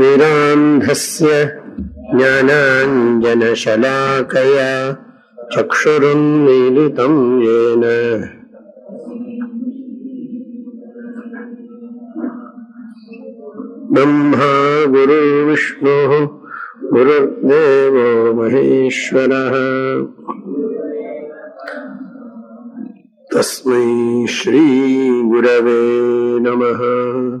अज्ञानतिमिरान्धस्य ज्ञानाञ्जनशलाकया चक्षुरुन्मीलितम् येन ब्रह्मा गुरुविष्णुः गुरुर्देवो महेश्वरः। तस्मै श्रीगुरवे नमः।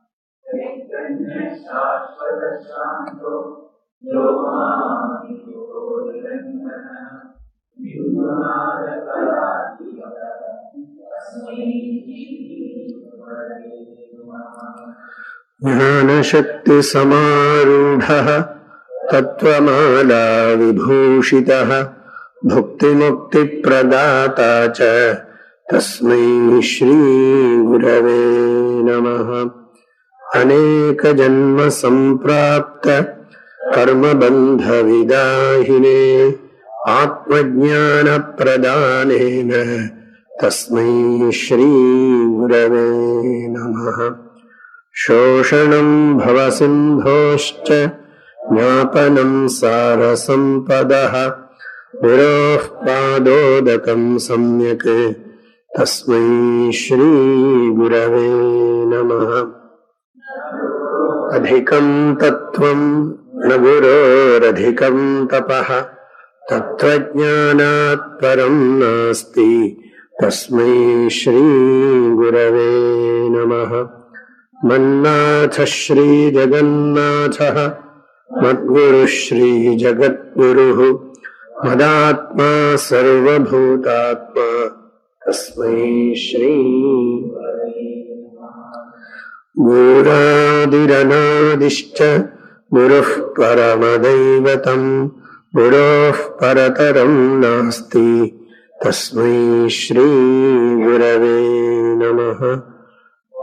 ज्ञानशक्तिसमारूढः तत्त्वमाला विभूषितः भुक्तिमुक्तिप्रदाता च तस्मै श्रीगुरवे नमः। अनेकजन्मसम्प्राप्त कर्मबन्धविदाहिने आत्मज्ञानप्रदानेन तस्मै श्रीगुरवे नमः। शोषणम् भवसिन्धोश्च ज्ञापनम् सारसम्पदः गुरोः पादोदकम् सम्यक्। तस्मै श्रीगुरवे नमः अधिकम् तत्त्वम् न गुरोरधिकम् तपः, तत्त्वज्ञानात् परम् नास्ति, तस्मै श्रीगुरवे नमः। श्रीजगन्नाथः, मद्गुरुः श्रीजगद्गुरुः, मदात्मा सर्वभूतात्मा, तस्मै श्री गुरादिरनादिश्च गुरुः परमदैवतम्। गुरोः परतरम् नास्ति। तस्मै श्रीगुरवे नमः।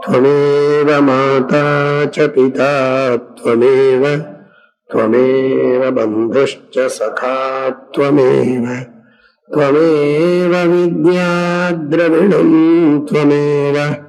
त्वमेव माता च पिता त्वमेव। त्वमेव बन्धुश्च सखा त्वमेव। त्वमेव विद्याद्रविणम् त्वमेव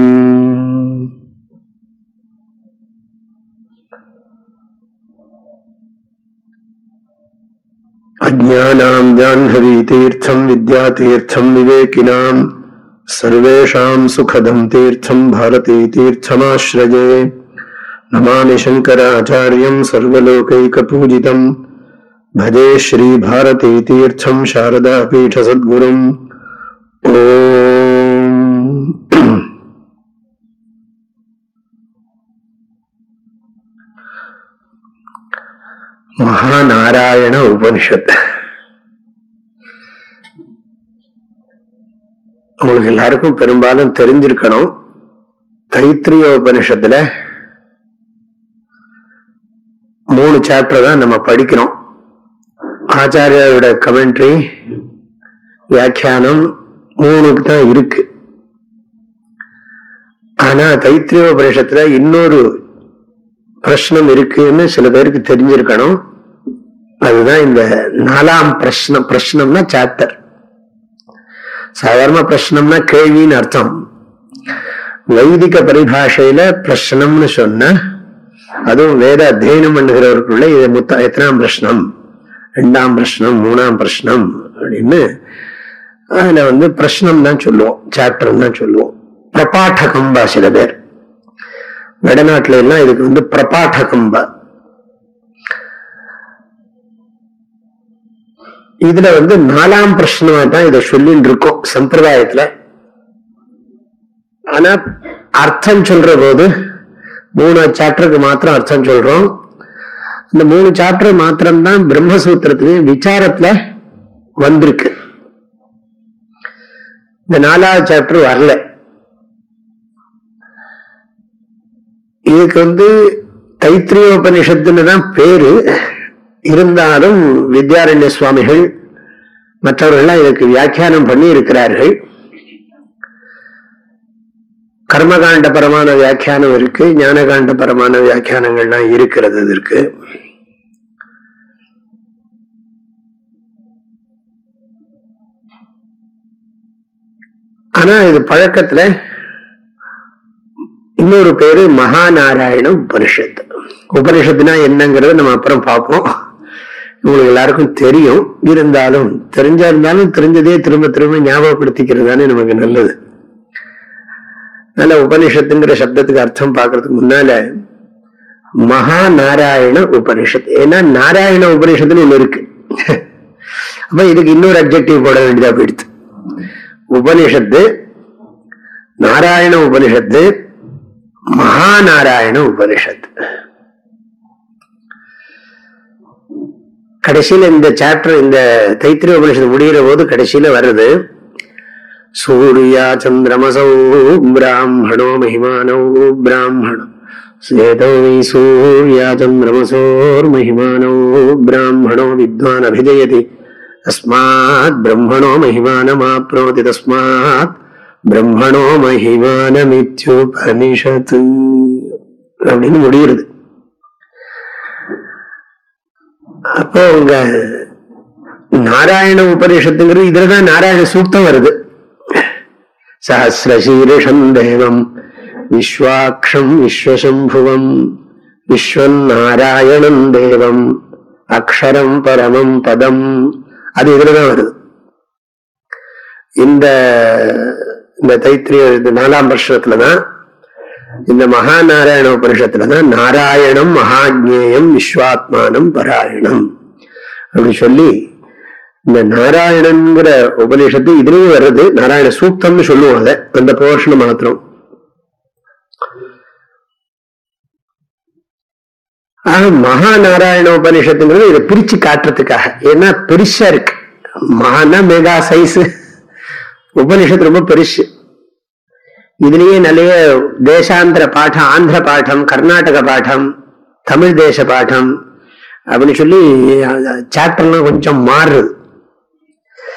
अज्ञानां विद्यातीर्थं विवेकिनां सर्वेषां सुखदं तीर्थं भारतीतीर्थमाश्रये। नमामि शङ्कराचार्यं सर्वलोकैकपूजितं भजे श्रीभारतीतीर्थं शारदापीठसद्गुरुम्। ॐ மகாநாராயண உபனிஷத் உங்களுக்கு எல்லாருக்கும் பெரும்பாலும் தெரிஞ்சிருக்கணும் தைத்திரிய உபனிஷத்துல மூணு சாப்டர் தான் நம்ம படிக்கிறோம் ஆச்சாரியோட கமெண்ட்ரி வியாக்கியானம் மூணுக்கு தான் இருக்கு ஆனா தைத்திரிய உபனிஷத்துல இன்னொரு பிரச்சனம் இருக்குன்னு சில பேருக்கு தெரிஞ்சிருக்கணும் அதுதான் இந்த நாலாம் பிரஷ்னம் பிரஷ்னம்னா சாப்டர் சாதாரண பிரஷ்னம்னா கேள்வின்னு அர்த்தம். வைதிக பரிபாஷையில பிரஷ்னம்னு சொன்ன அதுவும் வேத அத்தியனம் பண்ணுகிறவருக்குள்ள இது முத்த எத்தனாம் பிரஷ்னம்? ரெண்டாம் பிரஷ்னம் மூணாம் பிரஷ்னம் அப்படின்னு அதுல வந்து பிரஷ்னம் தான் சொல்லுவோம் சாப்டர் தான் சொல்லுவோம். பிரபாட்டகம்பா சில பேர். வடநாட்டுல எல்லாம் இதுக்கு வந்து பிரபாட்டகம்பா. இதுல வந்து நாலாம் பிரச்சனமா தான் இதை சொல்லிட்டு இருக்கோம் சம்பிரதாயத்துல. ஆனா அர்த்தம் சொல்ற போது மூணு சாப்டருக்கு மாத்திரம் அர்த்தம் சொல்றோம். இந்த மூணு சாப்டர் மாத்திரம்தான் பிரம்மசூத்திரத்துக்கு விசாரத்துல வந்திருக்கு. இந்த நாலாவது சாப்டர் வரல. இதுக்கு வந்து தைத்திரியோபனிஷத்துன்னு தான் பேரு. இருந்தாலும் வித்யாரண்ய சுவாமிகள் மற்றவர்கள்லாம் இதுக்கு வியாக்கியானம் பண்ணி இருக்கிறார்கள் கர்மகாண்டபரமான வியாக்கியானம் இருக்கு ஞானகாண்டபரமான வியாக்கியானங்கள்லாம் இருக்கிறது இதற்கு. ஆனா இது பழக்கத்துல இன்னொரு பேரு மகாநாராயண உபனிஷத் உபனிஷத்துனா என்னங்கிறத நம்ம அப்புறம் பார்ப்போம். உங்களுக்கு எல்லாருக்கும் தெரியும். இருந்தாலும் தெரிஞ்சா இருந்தாலும் தெரிஞ்சதே திரும்ப திரும்ப ஞாபகப்படுத்திக்கிறது தானே நமக்கு நல்லது. நல்ல உபனிஷத்துங்கிற சப்தத்துக்கு அர்த்தம் பார்க்கறதுக்கு முன்னால மகா நாராயண உபனிஷத் ஏன்னா நாராயண உபனிஷத்துன்னு ஒண்ணு இருக்கு. அப்ப இதுக்கு இன்னொரு அப்ஜெக்டிவ் போட வேண்டியதா போயிடுது. உபனிஷத்து நாராயண உபனிஷத்து மகாநாராயண உபனிஷத் கடைசியில் இந்த சாப்டர் இந்த தைத்திரிய உபநிஷத்து முடிகிற போது கடைசியில வருது சூர்யா சந்திரமசௌ பிராமணோ மகிமானோ பிராமணம் சேதோ சூர்யா சந்திரமசோர் மகிமானோ பிராமணோ வித்வான் அபிஜயதி தஸ்மாத் பிரம்மணோ மகிமானமாப்னோதி தஸ்மாத் பிரம்மணோ மகிமானமித்யுபனிஷத்து அப்படின்னு முடிகிறது. அப்போ உங்க நாராயண உபனிஷத்துங்கிறது இதுலதான் நாராயண சூக்தம் வருது. சஹசிரசீரிஷம் தேவம் விஸ்வாட்சம் விஸ்வசம்புவம் விஸ்வன் நாராயணம் தேவம் அக்ஷரம் பரமம் பதம் அது இதுலதான் வருது. இந்த இந்த தைத்திரிய நாலாம் வருஷத்துலதான் இந்த மகாநாராயண உபனிஷத்துலதான் நாராயணம் மகாஜேயம் விஸ்வாத்மானம் பராயணம் அப்படி சொல்லி இந்த நாராயணங்கிற உபநிஷத்து இதுலயும் வர்றது நாராயண சூக்தம்னு சொல்லுவோம் அதை. அந்த போர்ஷனம் மாத்திரம். ஆக மகாநாராயண உபனிஷத்துங்கிறது இதை பிரிச்சு காட்டுறதுக்காக. ஏன்னா பெருசா இருக்கு. மகானா மெகா சைஸ் உபனிஷத்து ரொம்ப பெருசு. இதுலயே நிறைய தேசாந்திர பாடம் ஆந்திர பாடம் கர்நாடக பாடம் தமிழ் தேச பாடம் அப்படின்னு சொல்லி சாப்டர்லாம் கொஞ்சம் மாறுது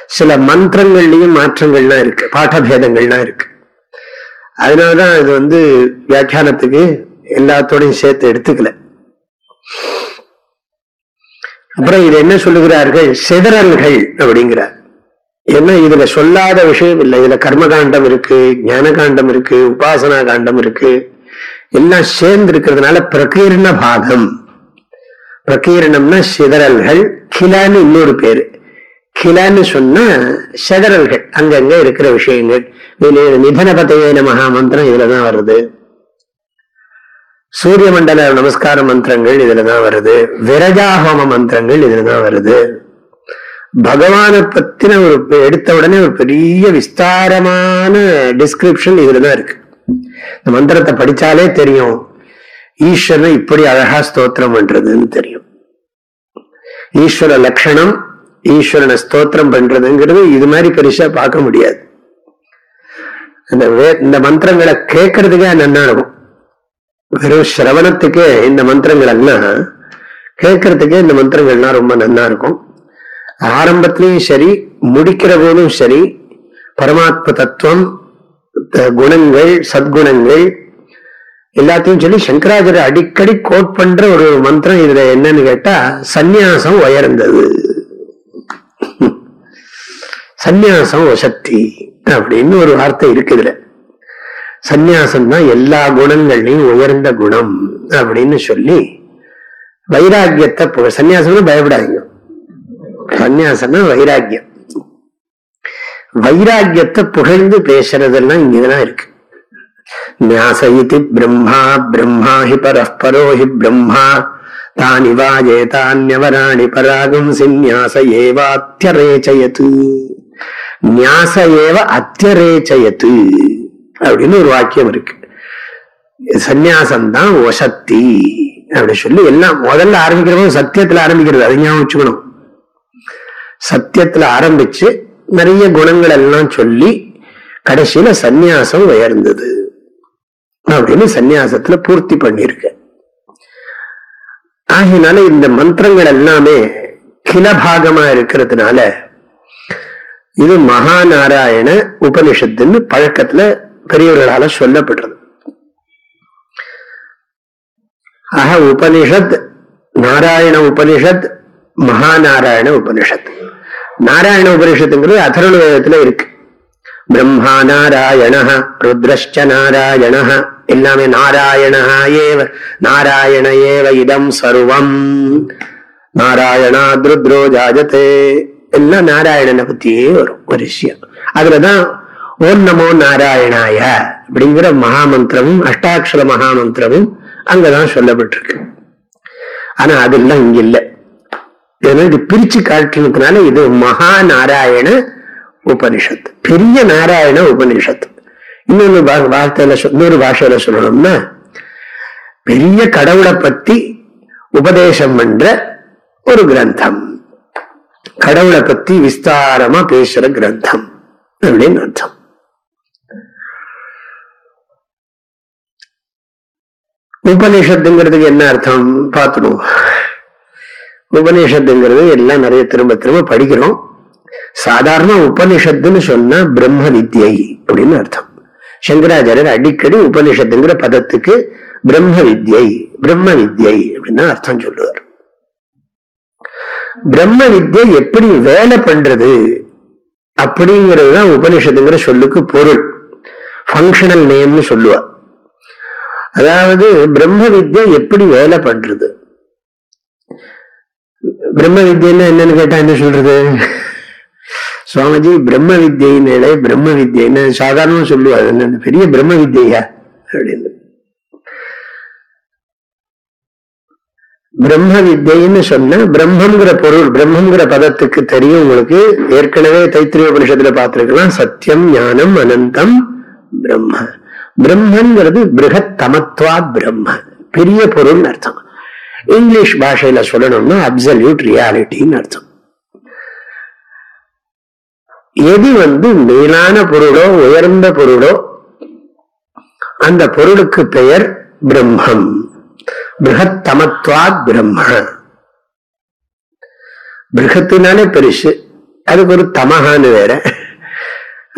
சில மந்திரங்கள்லயும் மாற்றங்கள்லாம் இருக்கு பாடபேதங்கள்லாம் இருக்கு அதனாலதான் இது வந்து வியாக்கியானத்துக்கு எல்லாத்தோடையும் சேர்த்து எடுத்துக்கல அப்புறம் இது என்ன சொல்லுகிறார்கள் சிதறல்கள் அப்படிங்கிறார் ஏன்னா இதுல சொல்லாத விஷயம் இல்லை. இதுல கர்மகாண்டம் இருக்கு ஞான காண்டம் இருக்கு உபாசனா காண்டம் இருக்கு. எல்லாம் சேர்ந்து இருக்கிறதுனால பிரகீர்ண பாகம். பிரகீரணம்னா சிதறல்கள் கிலான்னு இன்னொரு பேரு. கிலான்னு சொன்னா சிதறல்கள் அங்கங்க இருக்கிற விஷயங்கள். நிதனபதையே மகா மந்திரம் இதுலதான் வருது. சூரிய மண்டல நமஸ்கார மந்திரங்கள் இதுலதான் வருது. விரஜாஹோம மந்திரங்கள் இதுலதான் வருது. பகவானை பத்தின ஒரு எடுத்த உடனே ஒரு பெரிய விஸ்தாரமான டிஸ்கிரிப்ஷன் இதுலதான் இருக்கு. இந்த மந்திரத்தை படிச்சாலே தெரியும். ஈஸ்வரன் இப்படி அழகா ஸ்தோத்திரம் பண்றதுன்னு தெரியும். ஈஸ்வர லட்சணம் ஈஸ்வரனை ஸ்தோத்திரம் பண்றதுங்கிறது இது மாதிரி பெருசா பார்க்க முடியாது. இந்த இந்த மந்திரங்களை கேட்கறதுக்கே நன்னா இருக்கும். வெறும் சிரவணத்துக்கே இந்த மந்திரங்கள் எல்லாம் கேட்கறதுக்கே இந்த மந்திரங்கள்லாம் ரொம்ப நன்னா இருக்கும். ஆரம்பத்திலையும் சரி முடிக்கிற போதும் சரி பரமாத்ம தத்துவம் குணங்கள் சத்குணங்கள் எல்லாத்தையும் சொல்லி சங்கராச்சாரிய அடிக்கடி கோட் பண்ற ஒரு மந்திரம் இதுல என்னன்னு கேட்டா சந்நியாசம் உயர்ந்தது. சந்நியாசம் வசக்தி அப்படின்னு ஒரு வார்த்தை இருக்கு இதுல. சந்நியாசம் தான் எல்லா குணங்கள்லையும் உயர்ந்த குணம் அப்படின்னு சொல்லி வைராக்கியத்தை சன்னியாசம்னு பயப்படாதீங்க. சந்நியாசம்னா வைராக்கியம். வைராக்கியத்தை புகழ்ந்து பேசுறதெல்லாம் இங்கதான் இருக்கு. நியாச இது பிரம்மா பிரம்மா ஹி பரஸ்பரோ ஹி பிரம்மா தானிவாஜேதான்யவராணி பராகம் சிந்யாச ஏவாத்தியரேச்சயத்து நியாச ஏவ அத்தியரேச்சயத்து அப்படின்னு ஒரு வாக்கியம் இருக்கு. சந்நியாசம் தான் ஒசத்தி அப்படி சொல்லி எல்லாம் முதல்ல ஆரம்பிக்கிறவங்க சத்தியத்துல ஆரம்பிக்கிறது அது ஞாபகம் வச்சுக்கணும். சத்தியத்துல ஆரம்பிச்சு நிறைய குணங்கள் எல்லாம் சொல்லி கடைசியில சந்நியாசம் உயர்ந்தது. அப்படின்னு சந்நியாசத்துல பூர்த்தி பண்ணிருக்க ஆகினால இந்த மந்திரங்கள் எல்லாமே கிளபாகமா இருக்கிறதுனால இது மகாநாராயண உபனிஷத்துன்னு பழக்கத்துல பெரியவர்களால சொல்லப்படுறது. ஆக உபனிஷத் நாராயண உபனிஷத் மகாநாராயண உபனிஷத். நாராயண உபனிஷத்துங்கிறது அதர்வண வேதத்துல இருக்கு. பிரம்மா நாராயண ருத்ரஷ்ட நாராயண எல்லாமே நாராயண ஏவ நாராயண ஏவ இதம் சர்வம். நாராயணா ருத்ரோ ஜாஜதே. எல்லாம் நாராயணனை பத்தியே வரும் ஒரு விஷயம். அதுலதான் ஓம் நமோ நாராயணாய அப்படிங்கிற மகாமந்திரமும் அஷ்டாட்சர மகாமந்திரமும் அங்கதான் சொல்லப்பட்டிருக்கு. ஆனா அதெல்லாம் இங்க இல்லை. ஏன்னா இது பிரிச்சு காட்டுறதுனால இது மகா நாராயண உபனிஷத் பெரிய நாராயண உபனிஷத் இன்னொன்னு வார்த்தையில இன்னொரு பாஷையில சொல்லணும்னா பெரிய கடவுளை பத்தி உபதேசம் பண்ற ஒரு கிரந்தம். கடவுளை பத்தி விஸ்தாரமா பேசுற கிரந்தம் அப்படின்னு அர்த்தம். உபனிஷத்துங்கிறதுக்கு என்ன அர்த்தம்? பார்த்துடுவோம். உபநிஷத்துங்கிறது எல்லாம் நிறைய திரும்ப திரும்ப படிக்கிறோம். சாதாரண உபனிஷத்துன்னு சொன்னா பிரம்ம வித்யை அப்படின்னு அர்த்தம். சங்கராச்சாரியர் அடிக்கடி உபனிஷத்துங்கிற பதத்துக்கு பிரம்ம வித்யை பிரம்ம வித்யை அப்படின்னு அர்த்தம் சொல்லுவார். பிரம்ம வித்யை எப்படி வேலை பண்றது அப்படிங்கிறது தான் உபனிஷத்துங்கிற சொல்லுக்கு பொருள். ஃபங்க்ஷனல் நேம்னு சொல்லுவார். அதாவது பிரம்ம வித்யை எப்படி வேலை பண்றது? பிரம்ம வித்தியன்னா என்னன்னு கேட்டா என்ன சொல்றது? சுவாமிஜி பிரம்ம வித்தியினாலே பிரம்ம வித்தியன்னு சாதாரணமா சொல்லுவாரு. என்ன பெரிய பிரம்ம வித்தியா அப்படின்னு. பிரம்ம வித்தியன்னு சொன்ன பிரம்மங்கிற பொருள் பிரம்மங்கிற பதத்துக்கு தெரியும் உங்களுக்கு. ஏற்கனவே தைத்திரிய உபனிஷத்துல பார்த்திருக்கலாம். சத்தியம் ஞானம் அனந்தம் பிரம்ம. பிரம்மங்கிறது பிருகத் பிரம்ம. பெரிய பொருள் அர்த்தம். இங்கிலீஷ் பாஷையில சொல்லணும்னா அப்சல்யூட் ரியாலிட்டின்னு அர்த்தம் எது வந்து மேலான பொருளோ உயர்ந்த பொருளோ அந்த பொருளுக்கு பெயர் பிரம்மம் பிருகத்தமத்வாத் பிரம்ம பிருகத்தினாலே பெருசு அதுக்கு ஒரு தமகான்னு வேற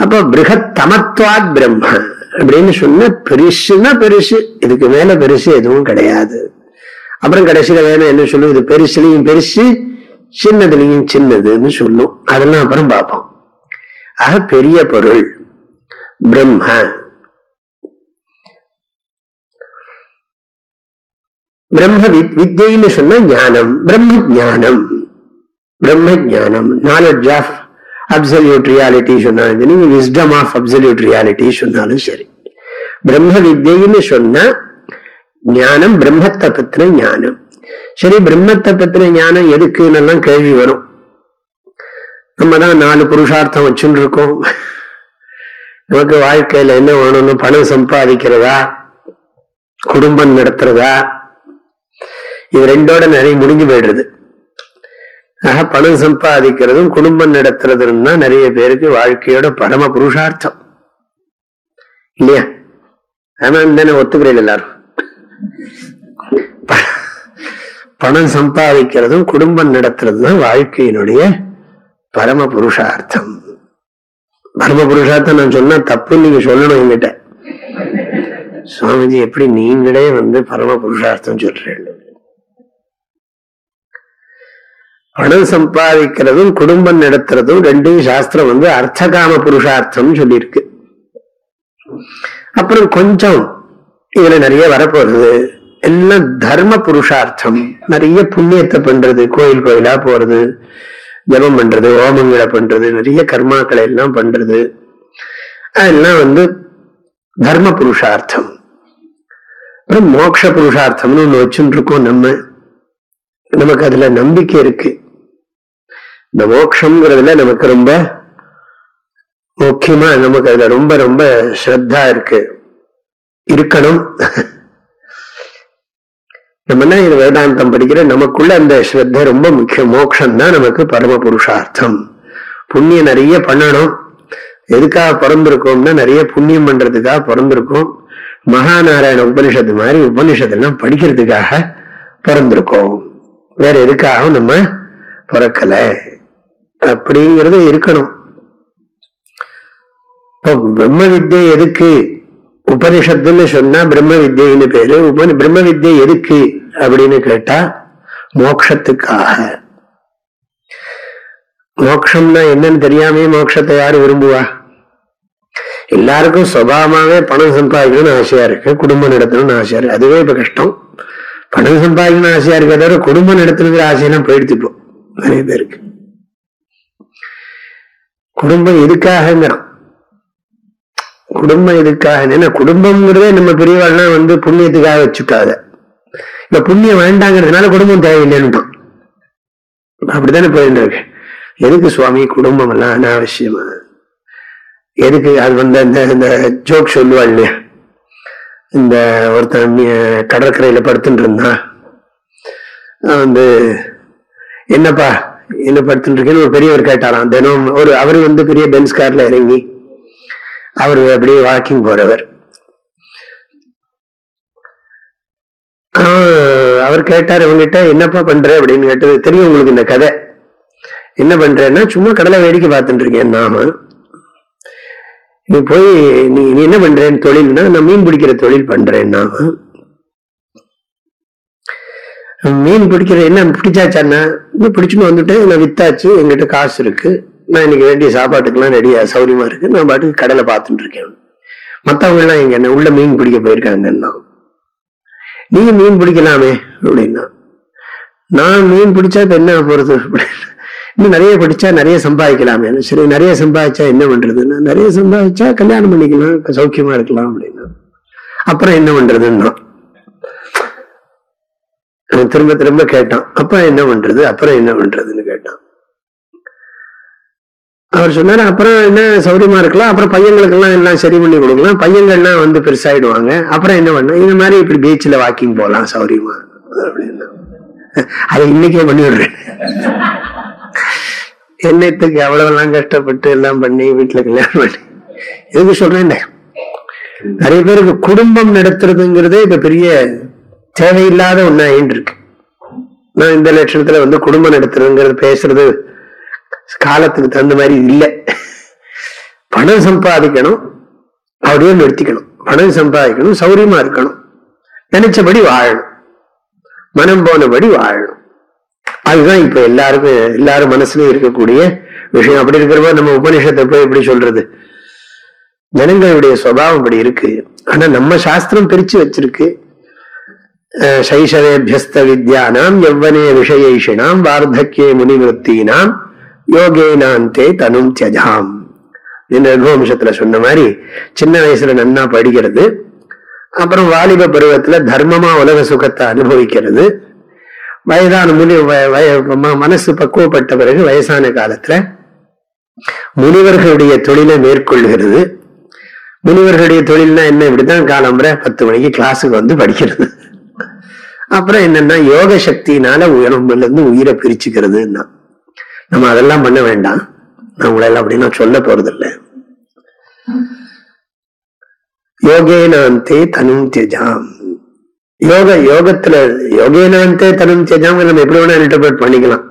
அப்ப பிருகத்தமத்வாத் பிரம்ம அப்படின்னு சொன்ன பெருசுன்னா பெருசு இதுக்கு மேல பெருசு எதுவும் கிடையாது அப்புறம் கடைசியில வேணும் என்ன சொல்லும் இது பெருசுலையும் பெருசு சின்னதுலையும் சின்னதுன்னு சொல்லும். அதெல்லாம் அப்புறம் பார்ப்போம். ஆக பெரிய பொருள் பிரம்ம. பிரம்ம வித் வித்யைன்னு சொன்னா ஞானம் பிரம்ம ஞானம். பிரம்ம ஞானம் நாலெட்ஜ் ஆஃப் அப்சல்யூட் ரியாலிட்டி சொன்னாலும் சரி விஸ்டம் ஆஃப் அப்சல்யூட் ரியாலிட்டி சொன்னாலும் சரி. பிரம்ம வித்யின்னு சொன்னா ஞானம் பிரம்மத்தை பத்தின ஞானம். சரி பிரம்மத்தை பத்தின ஞானம் எதுக்குன்னு எல்லாம் கேள்வி வரும். நம்ம தான் நாலு புருஷார்த்தம் வச்சுட்டு இருக்கோம் நமக்கு வாழ்க்கையில என்ன வேணும்னு பணம் சம்பாதிக்கிறதா? குடும்பம் நடத்துறதா? இது ரெண்டோட நிறைய முடிஞ்சு போயிடுறது ஆக பணம் சம்பாதிக்கிறதும் குடும்பம் நடத்துறதுன்னா நிறைய பேருக்கு வாழ்க்கையோட பரம புருஷார்த்தம். இல்லையா? ஆனா தானே ஒத்துக்கிறேன் எல்லாரும். பணம் சம்பாதிக்கிறதும் குடும்பம் நடத்துறது தான் வாழ்க்கையினுடைய பரம புருஷார்த்தம் பரம புருஷார்த்தம் நான் சொன்னா தப்பு நீங்க சொல்லணும் என்கிட்ட. சுவாமிஜி எப்படி நீங்களே வந்து பரம புருஷார்த்தம் சொல்றேன் பணம் சம்பாதிக்கிறதும் குடும்பம் நடத்துறதும் ரெண்டும் சாஸ்திரம் வந்து அர்த்தகாம புருஷார்த்தம் சொல்லியிருக்கு. அப்புறம் கொஞ்சம் இதுல நிறைய வரப்போறது. எல்லாம் தர்ம புருஷார்த்தம். நிறைய புண்ணியத்தை பண்றது கோயில் கோயிலா போறது ஜபம் பண்றது ஓமங்களை பண்றது நிறைய கர்மாக்களை எல்லாம் பண்றது. அதெல்லாம் வந்து தர்ம புருஷார்த்தம். அப்புறம் மோட்ச புருஷார்த்தம்னு ஒண்ணு வச்சுட்டு இருக்கோம் நம்ம. நமக்கு அதுல நம்பிக்கை இருக்கு. இந்த மோட்சம்ங்கிறதுல நமக்கு ரொம்ப முக்கியமா நமக்கு அதுல ரொம்ப ரொம்ப ஸ்ரத்தா இருக்கு. இருக்கணும். நம்ம என்ன இது வேதாந்தம் படிக்கிற? நமக்குள்ள அந்த ஸ்ரத்த ரொம்ப முக்கியம். மோட்சம் தான் நமக்கு பரம புருஷார்த்தம் புண்ணியம் நிறைய பண்ணணும். எதுக்காக பிறந்திருக்கோம்னா நிறைய புண்ணியம் பண்றதுக்காக பிறந்திருக்கோம். மகாநாராயண உபனிஷத்து மாதிரி உபனிஷத்துலாம் படிக்கிறதுக்காக பிறந்திருக்கோம். வேற எதுக்காகவும் நம்ம பிறக்கல. அப்படிங்கிறது இருக்கணும். இப்போ பிரம்ம வித்தியை எதுக்கு உபனிஷத்துன்னு சொன்னா பிரம்ம வித்யைன்னு பேரு. உபனி பிரம்ம வித்யை எதுக்கு அப்படின்னு கேட்டா மோக்ஷத்துக்காக. மோக்ஷம்னா என்னன்னு தெரியாமே மோட்சத்தை யாரு விரும்புவா? எல்லாருக்கும் சுபாவமாவே பணம் சம்பாதிக்கணும்னு ஆசையா இருக்கு. குடும்பம் நடத்தணும்னு ஆசையா இருக்கு. அதுவே இப்ப கஷ்டம். பணம் சம்பாதிக்கணும்னு ஆசையா இருக்க தவிர குடும்பம் நடத்தணுங்கிற ஆசையெல்லாம் போயிடுத்து இப்போ. நிறைய பேருக்கு. குடும்பம் எதுக்காகங்கிறான்? குடும்பம் எதுக்காக? ஏன்னா குடும்பம்ங்கிறதே நம்ம பெரியவாள்லாம் வந்து புண்ணியத்துக்காக வச்சுக்காத. இப்ப புண்ணியம் வேண்டாங்கிறதுனால குடும்பம் தேவையில்லைன்னுட்டோம் அப்படித்தானே போயிட்டு இருக்கு. எதுக்கு சுவாமி குடும்பம் எல்லாம் அனாவசியமா? எதுக்கு அது வந்து இந்த இந்த ஜோக் சொல்லுவாள் இல்லையா? இந்த ஒருத்தன் கடற்கரையில படுத்துட்டு இருந்தான் வந்து என்னப்பா என்ன படுத்துட்டு இருக்கேன்னு? ஒரு பெரியவர் கேட்டாராம். தினம் ஒரு அவர் வந்து பெரிய பென்ஸ் கார்ல இறங்கி அவர் அப்படியே வாக்கிங் போறவர். அவர் கேட்டார் இவங்கிட்ட என்னப்பா பண்ற? அப்படின்னு கேட்டது தெரியும் உங்களுக்கு இந்த கதை. என்ன பண்றேன்னா சும்மா கடலை வேடிக்கை பார்த்துட்டு இருக்கேன் நாம. நீ போய் நீ நீ என்ன பண்றேன்னு தொழில்னா நான் மீன் பிடிக்கிற தொழில் பண்றேன் நாம. மீன் பிடிக்கிற என்ன பிடிச்சாச்சாண்ணா இன்னும் பிடிச்சுன்னு வந்துட்டேன் நான் வித்தாச்சு எங்கிட்ட காசு இருக்கு. நான் இன்னைக்கு வேண்டிய சாப்பாட்டுக்கெல்லாம் ரெடியா சௌரியமா இருக்கு. நான் பாட்டுக்கு கடலை பார்த்துட்டு இருக்கேன். மத்தவங்க எல்லாம் இங்க என்ன உள்ள மீன் பிடிக்க போயிருக்காங்கன்னா நீங்க மீன் பிடிக்கலாமே அப்படின்னா. நான் மீன் பிடிச்சா இப்ப என்ன போறது? அப்படின்னு. இன்னும் நிறைய படிச்சா நிறைய சம்பாதிக்கலாமே. சரி நிறைய சம்பாதிச்சா என்ன பண்றதுன்னா நிறைய சம்பாதிச்சா கல்யாணம் பண்ணிக்கலாம் சௌக்கியமா இருக்கலாம் அப்படின்னா. அப்புறம் என்ன பண்றதுன்னா. திரும்ப திரும்ப கேட்டான் அப்ப என்ன பண்றது? அப்புறம் என்ன பண்றதுன்னு கேட்டான். அவர் சொன்னாரு அப்புறம் என்ன சௌரியமா இருக்கலாம் அப்புறம் பையங்களுக்கு எல்லாம் எல்லாம் சரி பண்ணி கொடுக்கலாம். பையங்கள்லாம் வந்து பெருசாயிடுவாங்க. அப்புறம் என்ன பண்ண இந்த மாதிரி இப்படி பீச்சில் வாக்கிங் போகலாம் சௌரியமா. அப்படின்னா அதை இன்னைக்கே பண்ணி விடுறேன் என்னத்துக்கு எவ்வளவெல்லாம் கஷ்டப்பட்டு எல்லாம் பண்ணி வீட்டுல கல்யாணம் பண்ணி. எதுக்கு சொல்றேன் நிறைய பேருக்கு குடும்பம் நடத்துறதுங்கிறதே இப்ப பெரிய தேவையில்லாத ஒன்னாயின்னு இருக்கு நான் இந்த லட்சணத்துல வந்து குடும்பம் நடத்துறதுங்கிறது பேசுறது காலத்துக்கு தகுந்த மாதிரி இல்லை. பணம் சம்பாதிக்கணும். அப்படியே நிறுத்திக்கணும். பணம் சம்பாதிக்கணும். சௌரியமா இருக்கணும். நினைச்சபடி வாழணும். மனம் போனபடி வாழணும். அதுதான் இப்ப எல்லாருக்கும் எல்லாரும் மனசுலயும் இருக்கக்கூடிய விஷயம். அப்படி இருக்கிறப்ப நம்ம உபனிஷத்தை போய் எப்படி சொல்றது? ஜனங்களுடைய சுபாவம் இப்படி இருக்கு. ஆனா நம்ம சாஸ்திரம் பிரிச்சு வச்சிருக்கு. அஹ் சைஷவேபியஸ்த வித்யானாம் எவ்வனே விஷயைஷினாம் வார்த்தக்கிய முனிவருத்தீனாம். யோகேனாந்தே தனும் தியஜாம். இந்த ரகுவம்சத்துல சொன்ன மாதிரி சின்ன வயசுல நன்னா படிக்கிறது. அப்புறம் வாலிப பருவத்துல தர்மமா உலக சுகத்தை அனுபவிக்கிறது. வயதான முனி வய- வய- மனசு பக்குவப்பட்ட பிறகு வயசான காலத்துல முனிவர்களுடைய தொழிலை மேற்கொள்கிறது. முனிவர்களுடைய தொழில்னா என்ன? இப்படிதான் காலம்புற பத்து மணிக்கு கிளாஸுக்கு வந்து படிக்கிறது. அப்புறம் என்னன்னா யோக சக்தியினால உடம்புல இருந்து உயிரை பிரிச்சுக்கிறதுன்னா. நம்ம அதெல்லாம் பண்ண வேண்டாம். நான் உங்களை எல்லாம் நான் சொல்ல போறதில்லை. யோகேனாந்தே தனும் தியஜாம் யோக யோகத்துல யோகேனாந்தே தனும் தியஜாம் நம்ம எப்படி வேணா இன்டர்பிரட் பண்ணிக்கலாம்.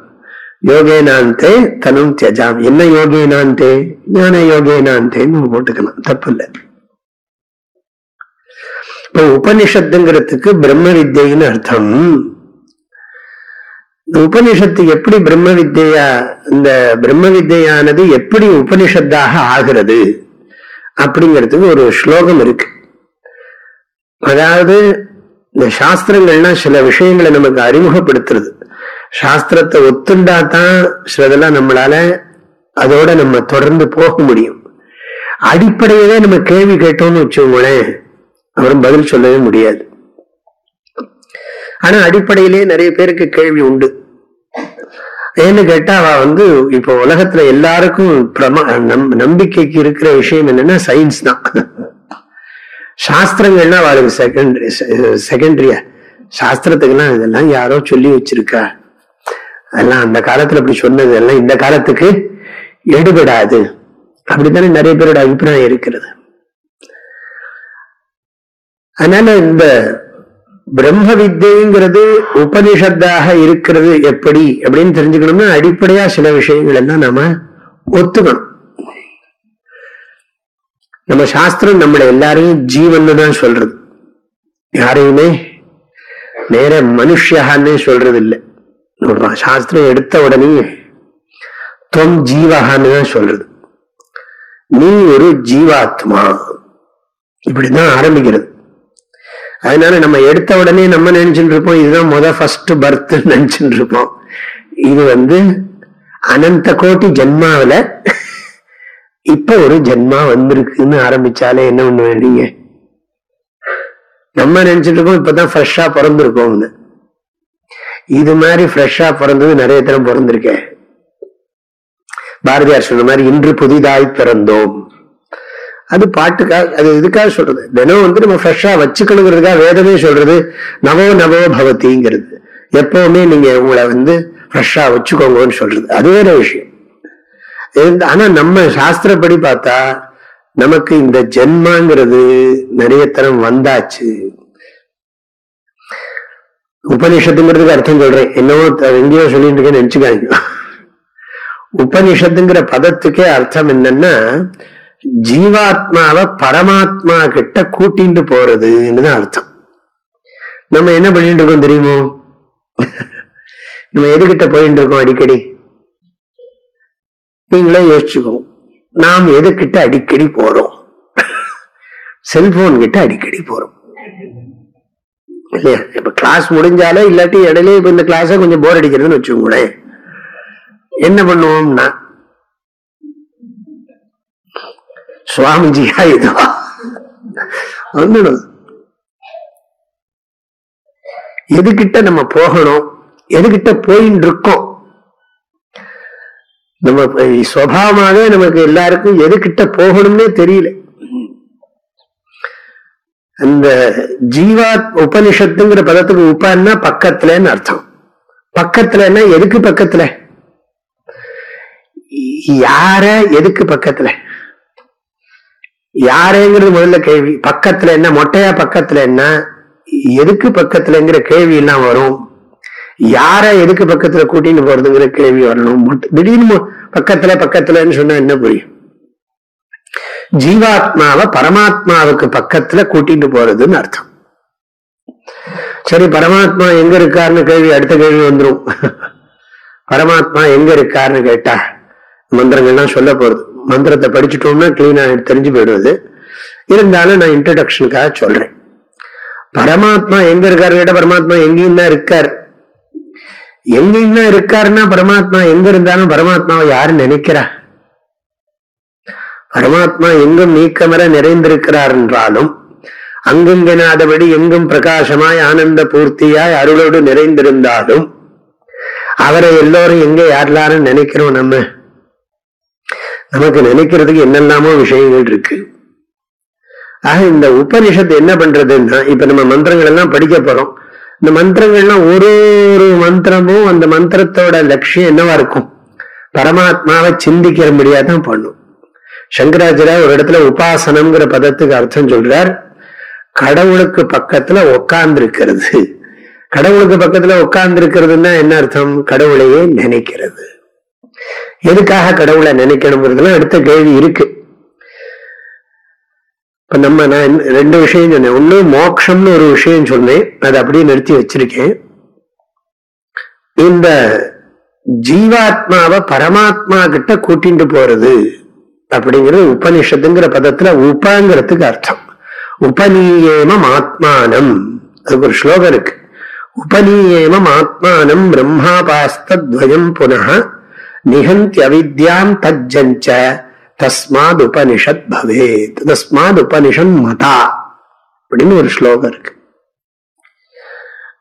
யோகேனாந்தே தனும் தியஜாம் என்ன யோகேனாந்தே? ஞான யோகேனாந்தேன்னு நம்ம போட்டுக்கலாம். தப்பு இல்லை இப்ப உபனிஷத்துங்கிறதுக்கு பிரம்ம வித்யைன்னு அர்த்தம். இந்த உபனிஷத்து எப்படி பிரம்ம வித்யா இந்த பிரம்ம வித்யானது எப்படி உபனிஷத்தாக ஆகிறது அப்படிங்கிறதுக்கு ஒரு ஸ்லோகம் இருக்கு. அதாவது இந்த சாஸ்திரங்கள்னா சில விஷயங்களை நமக்கு அறிமுகப்படுத்துறது. சாஸ்திரத்தை ஒத்துண்டா தான் சிலதெல்லாம் நம்மளால அதோட நம்ம தொடர்ந்து போக முடியும். அடிப்படையிலே நம்ம கேள்வி கேட்டோம்னு வச்சுக்கோங்களேன் அவரும் பதில் சொல்லவே முடியாது. ஆனா அடிப்படையிலே நிறைய பேருக்கு கேள்வி உண்டு. ஏன்னு கேட்டா வந்து இப்போ உலகத்துல எல்லாருக்கும் பிரமா நம் நம்பிக்கைக்கு இருக்கிற விஷயம் என்னன்னா சயின்ஸ் தான். சாஸ்திரங்கள்னா அவளுக்கு செகண்டரி செகண்டரியா சாஸ்திரத்துக்குலாம் இதெல்லாம் யாரோ சொல்லி வச்சிருக்கா. அதெல்லாம் அந்த காலத்துல அப்படி சொன்னது எல்லாம் இந்த காலத்துக்கு எடுபடாது. அப்படித்தானே நிறைய பேரோட அபிப்பிராயம் இருக்கிறது. அதனால இந்த பிரம்ம வித்யங்கிறது உபனிஷத்தாக இருக்கிறது எப்படி அப்படின்னு தெரிஞ்சுக்கணும்னா அடிப்படையா சில விஷயங்கள் எல்லாம் நாம ஒத்துக்கணும். நம்ம சாஸ்திரம் நம்மளை எல்லாரையும் ஜீவன் தான் சொல்றது. யாரையுமே நேர மனுஷியான்னு சொல்றது இல்லை சாஸ்திரம் எடுத்த உடனே தொம் ஜீவகான்னு தான் சொல்றது. நீ ஒரு ஜீவாத்மா. இப்படிதான் ஆரம்பிக்கிறது. அதனால நம்ம எடுத்த உடனே நம்ம நினைச்சுட்டு இருப்போம். இதுதான் முத ஃபர்ஸ்ட் பர்த் நினைச்சுட்டு இருப்போம். இது வந்து அனந்த கோட்டி ஜென்மாவில இப்ப ஒரு ஜென்மா வந்திருக்குன்னு ஆரம்பிச்சாலே என்ன பண்ண நீங்க நம்ம நினைச்சிட்டு இருக்கோம் இப்பதான் ஃப்ரெஷ்ஷா பிறந்திருக்கோம்னு. இது மாதிரி ஃப்ரெஷ்ஷா பிறந்தது நிறைய தரம் பிறந்திருக்கேன் பாரதியார் சொன்ன மாதிரி இன்று புதிதாய் பிறந்தோம். அது பாட்டுக்காக அது இதுக்காக சொல்றது? தினம் வந்து நம்ம ஃப்ரெஷ்ஷா வச்சுக்கணுங்கிறதுக்காக வேதமே சொல்றது நவோ நவோ பவதிங்கிறது. எப்பவுமே நீங்க உங்களை வந்து ஃப்ரெஷ்ஷா வச்சுக்கோங்கன்னு சொல்றது. அது வேற விஷயம். ஆனா நம்ம சாஸ்திரப்படி பார்த்தா நமக்கு இந்த ஜென்மாங்கிறது நிறைய தரம் வந்தாச்சு. உபனிஷத்துங்கிறதுக்கு அர்த்தம் சொல்றேன். என்னவோ எங்கேயோ சொல்லிட்டு இருக்கேன்னு நினைச்சுக்காங்க உபனிஷத்துங்கிற பதத்துக்கே அர்த்தம் என்னன்னா ஜீவாத்மாவை பரமாத்மா கிட்ட கூட்டிட்டு போறதுன்னு தான் அர்த்தம். நம்ம என்ன பண்ணிட்டு இருக்கோம் தெரியுமோ? நம்ம எதுகிட்ட போயிட்டு இருக்கோம் அடிக்கடி? நீங்களே யோசிச்சுக்கோங்க. நாம் எதுக்கிட்ட அடிக்கடி போறோம்? செல்போன் கிட்ட அடிக்கடி போறோம். இல்லையா? இப்ப கிளாஸ் முடிஞ்சாலே இல்லாட்டி இடையிலே இப்ப இந்த கிளாஸ கொஞ்சம் போர் அடிக்கிறதுன்னு வச்சுக்கோங்களேன். என்ன பண்ணுவோம்னா சுவாமிஜியா இதுவா வந்துடும். எதுகிட்ட நம்ம போகணும்? எதுகிட்ட போயின்னு இருக்கோம் நம்ம சுவாவமாகவே நமக்கு எல்லாருக்கும் எதுகிட்ட போகணும்னே தெரியல. அந்த ஜீவா உபனிஷத்துங்கிற பதத்துக்கு உப்பான்னா பக்கத்துலன்னு அர்த்தம். பக்கத்துலன்னா எதுக்கு பக்கத்துல? யார எதுக்கு பக்கத்துல? யாரேங்கிறது முதல்ல கேள்வி. பக்கத்துல என்ன? மொட்டையா பக்கத்துல என்ன? எதுக்கு பக்கத்துலங்கிற கேள்வி எல்லாம் வரும். யார எதுக்கு பக்கத்துல கூட்டின்னு போறதுங்கிற கேள்வி வரணும். திடீர்னு பக்கத்துல பக்கத்துலன்னு சொன்னா என்ன புரியும்? ஜீவாத்மாவை பரமாத்மாவுக்கு பக்கத்துல கூட்டிட்டு போறதுன்னு அர்த்தம். சரி பரமாத்மா எங்க இருக்காருன்னு கேள்வி அடுத்த கேள்வி வந்துரும். பரமாத்மா எங்க இருக்காருன்னு கேட்டா மந்திரங்கள்லாம் சொல்ல போறது. மந்திரத்தை படிச்சுட்டோம்னா கிளீனா தெரிஞ்சு போயிடுவது இருந்தாலும் நான் இன்ட்ரடக்ஷனுக்காக சொல்றேன். பரமாத்மா எங்க இருக்காரு கேட்ட பரமாத்மா எங்கேயும் தான் இருக்கார். எங்கேயும் தான் இருக்காருன்னா பரமாத்மா எங்க இருந்தாலும் பரமாத்மாவை யாரு நினைக்கிறா? பரமாத்மா எங்கும் நீக்கமர நிறைந்திருக்கிறார் என்றாலும் அங்குங்கனாதபடி எங்கும் பிரகாசமாய் ஆனந்த பூர்த்தியாய் அருளோடு நிறைந்திருந்தாலும் அவரை எல்லோரும் எங்க யாரெல்லாரும் நினைக்கிறோம் நம்ம? நமக்கு நினைக்கிறதுக்கு என்னெல்லாமோ விஷயங்கள் இருக்கு. ஆக இந்த உபனிஷத்து என்ன பண்றதுன்னா இப்ப நம்ம மந்திரங்கள் எல்லாம் படிக்க போறோம். இந்த மந்திரங்கள்லாம் ஒரு ஒரு மந்திரமும் அந்த மந்திரத்தோட லட்சியம் என்னவா இருக்கும்? பரமாத்மாவை சிந்திக்கிறபடியா தான் பண்ணும். சங்கராச்சாரியா ஒரு இடத்துல உபாசனம்ங்கிற பதத்துக்கு அர்த்தம் சொல்றார். கடவுளுக்கு பக்கத்துல உட்கார்ந்து இருக்கிறது கடவுளுக்கு பக்கத்துல உட்கார்ந்து இருக்கிறதுன்னா என்ன அர்த்தம்? கடவுளையே நினைக்கிறது. எதுக்காக கடவுளை நினைக்கணுங்கிறதுலாம் அடுத்த கேள்வி இருக்கு. இப்ப நம்ம நான் ரெண்டு விஷயம் சொன்னேன். ஒண்ணு மோக்ஷம்னு ஒரு விஷயம் சொன்னேன். அதை அப்படியே நிறுத்தி வச்சிருக்கேன். இந்த ஜீவாத்மாவை பரமாத்மா கிட்ட கூட்டிட்டு போறது அப்படிங்கிறது உபனிஷத்துங்கிற பதத்துல உபங்கிறதுக்கு அர்த்தம். உபநீயேமம் ஆத்மானம். அதுக்கு ஒரு ஸ்லோகம் இருக்கு. உபநீயேமம் ஆத்மானம் பிரம்மாபாஸ்தத்வயம் புனக நிகந்தி அவித்யாம் தஜ்ஜஞ்ச. தஸ்மாத் உபனிஷத் பவேத். தஸ்மாத் உபனிஷன் மதா. அப்படின்னு ஒரு ஸ்லோகம் இருக்கு.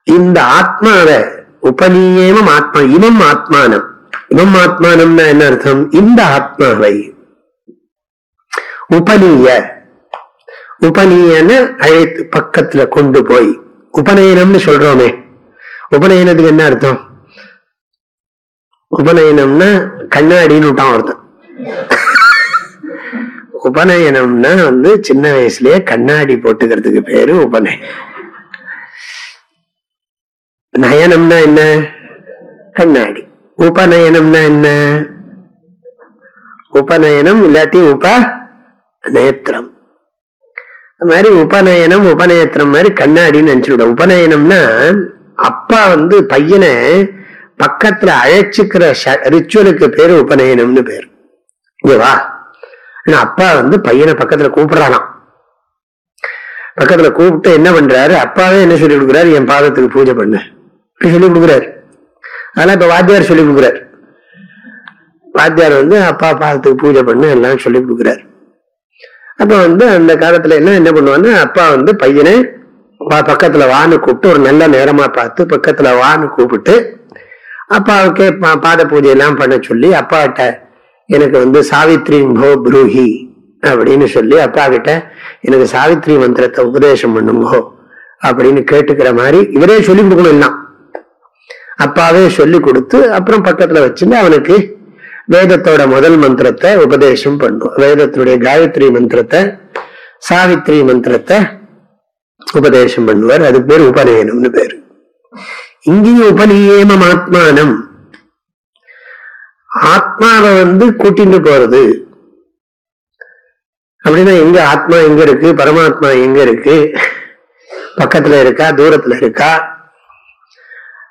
இந்த ஆத்மாவ உபநீயேமம் ஆத்மா இமம் ஆத்மானம். இமம் ஆத்மானம்னா என்ன அர்த்தம்? இந்த ஆத்மாவை உபநீய. உபநீயன அழைத்து பக்கத்துல கொண்டு போய். உபநயனம்னு சொல்றோமே. உபநயனத்துக்கு என்ன அர்த்தம்? உபநயனம்னா கண்ணாடின்னு விட்டான் ஒருத்தன். உபநயனம்னா வந்து சின்ன வயசுலயே கண்ணாடி போட்டுக்கிறதுக்கு பேரு உபநயனம். நயனம்னா என்ன? கண்ணாடி. உபநயனம்னா என்ன? உபநயனம் இல்லாட்டி உப நேத்திரம். மாதிரி உபநயனம் உபநேத்திரம் மாதிரி கண்ணாடின்னு நினைச்சுட உபநயனம்னா அப்பா வந்து பையனை பக்கத்துல அழைச்சுக்கிற ரிச்சுவலுக்கு பேரு உபநயனம்னு பேரு. இங்க ஆனா அப்பா வந்து பையனை பக்கத்துல கூப்பிடுறாராம். பக்கத்துல கூப்பிட்டு என்ன பண்றாரு? அப்பாவே என்ன சொல்லி கொடுக்குறாரு? என் பாதத்துக்கு பூஜை பண்ணு. அப்படி சொல்லி கொடுக்குறாரு. அதெல்லாம் இப்ப வாத்தியார் சொல்லி கொடுக்குறாரு. வாத்தியார் வந்து அப்பா பாதத்துக்கு பூஜை பண்ணு எல்லாம் சொல்லி கொடுக்குறாரு. அப்ப வந்து அந்த காலத்துல என்ன என்ன பண்ணுவான்னா அப்பா வந்து பையனை வா- பக்கத்துல வான்னு கூப்பிட்டு ஒரு நல்ல நேரமா பார்த்து பக்கத்துல வான்னு கூப்பிட்டு அப்பாவுக்கே பா- பாத பூஜை எல்லாம் பண்ண சொல்லி அப்பாட்ட எனக்கு வந்து சாவித்ரி போ புரூஹி அப்படின்னு சொல்லி அப்பா கிட்ட எனக்கு சாவித்ரி மந்திரத்தை உபதேசம் பண்ணுங்கோ அப்படின்னு கேட்டுக்கிற மாதிரி இவரே சொல்லி கொடுக்கணும் எல்லாம். அப்பாவே சொல்லி கொடுத்து அப்புறம் பக்கத்துல வச்சுட்டு அவனுக்கு வேதத்தோட முதல் மந்திரத்தை உபதேசம் பண்ணும். வேதத்தினுடைய காயத்ரி மந்திரத்தை சாவித்ரி மந்திரத்தை உபதேசம் பண்ணுவார். அதுக்கு பேர் உபநயனம்னு பேரு. இங்கேயும் உபநியமம் ஆத்மானம் ஆத்மாவை வந்து கூட்டிட்டு போறது. அப்படின்னா எங்க ஆத்மா எங்க இருக்கு? பரமாத்மா எங்க இருக்கு? பக்கத்துல இருக்கா? தூரத்துல இருக்கா?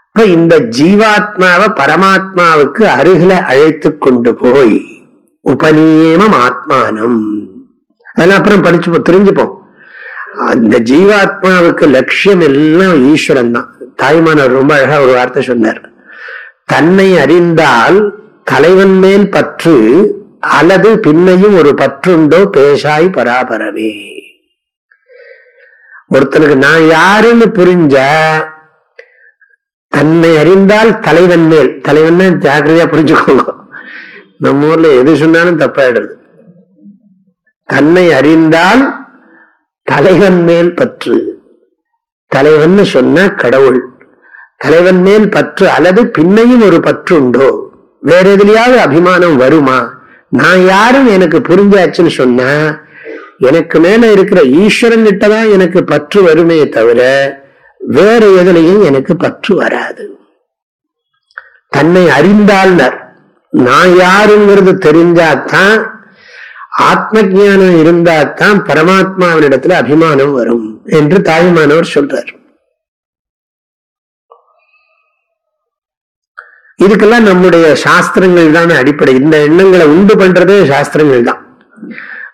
இப்ப இந்த ஜீவாத்மாவை பரமாத்மாவுக்கு அருகில அழைத்து கொண்டு போய் உபநியமம் ஆத்மானம் அதெல்லாம் அப்புறம் படிச்சு தெரிஞ்சுப்போம். அந்த ஜீவாத்மாவுக்கு லட்சியம் எல்லாம் ஈஸ்வரன் தான். தாய்மானவர் ரொம்ப அழகா ஒரு வார்த்தை சொன்னார். தன்னை அறிந்தால் தலைவன் மேல் பற்று அல்லது பின்னையும் ஒரு பற்றுண்டோ பேசாய் பராபரமே. ஒருத்தனுக்கு நான் யாருன்னு புரிஞ்ச தன்னை அறிந்தால் தலைவன் மேல் தலைவன் ஜாக்கிரதையா புரிஞ்சுக்கோங்க. நம்ம ஊர்ல எது சொன்னாலும் தப்பாயிடுது. தன்னை அறிந்தால் தலைவன் மேல் பற்று. தலைவன் சொன்ன கடவுள். தலைவன் மேல் பற்று அல்லது பின்னையும் ஒரு பற்று உண்டோ? வேற எதுலயாவது அபிமானம் வருமா? நான் யாரும் எனக்கு புரிஞ்சாச்சுன்னு சொன்னா எனக்கு மேல இருக்கிற ஈஸ்வரன் கிட்டதான் எனக்கு பற்று வருமே தவிர வேற எதுலையும் எனக்கு பற்று வராது. தன்னை அறிந்தால்னர். நான் யாருங்கிறது தெரிஞ்சாதான் ஆத்ம இருந்தா தான் பரமாத்மாவினிடத்துல அபிமானம் வரும் என்று தாய்மானவர் சொல்றார். இதுக்கெல்லாம் நம்முடைய சாஸ்திரங்கள் தான் அடிப்படை. இந்த எண்ணங்களை உண்டு பண்றதே சாஸ்திரங்கள் தான்.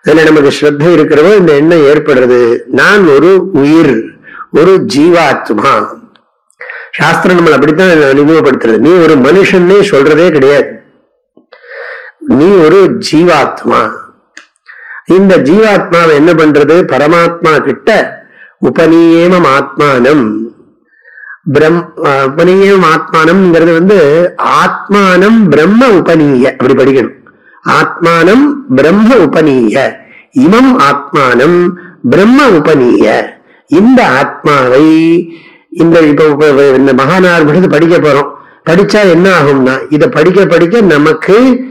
அதுல நமக்கு ஸ்ரத்த இருக்கிறவோ இந்த எண்ணம் ஏற்படுறது. நான் ஒரு உயிர் ஒரு ஜீவாத்மா. சாஸ்திரம் நம்மளை அப்படித்தான் அனுபவப்படுத்துறது. நீ ஒரு மனுஷன்னே சொல்றதே கிடையாது. நீ ஒரு ஜீவாத்மா. இந்த ஜீவாத்மாவை என்ன பண்றது? பரமாத்மா கிட்ட உபநீயமம் ஆத்மானம் பிரம் அஹ் உபநீயம் ஆத்மானம்ங்கிறது வந்து ஆத்மானம் பிரம்ம உபநீய. அப்படி படிக்கணும். ஆத்மானம் பிரம்ம உபநீய. இமம் ஆத்மானம் பிரம்ம உபநீய. இந்த ஆத்மாவை இந்த இப்ப இந்த மகானார் படித்து படிக்க போறோம். படிச்சா என்ன ஆகும்னா இதை படிக்க படிக்க நமக்கு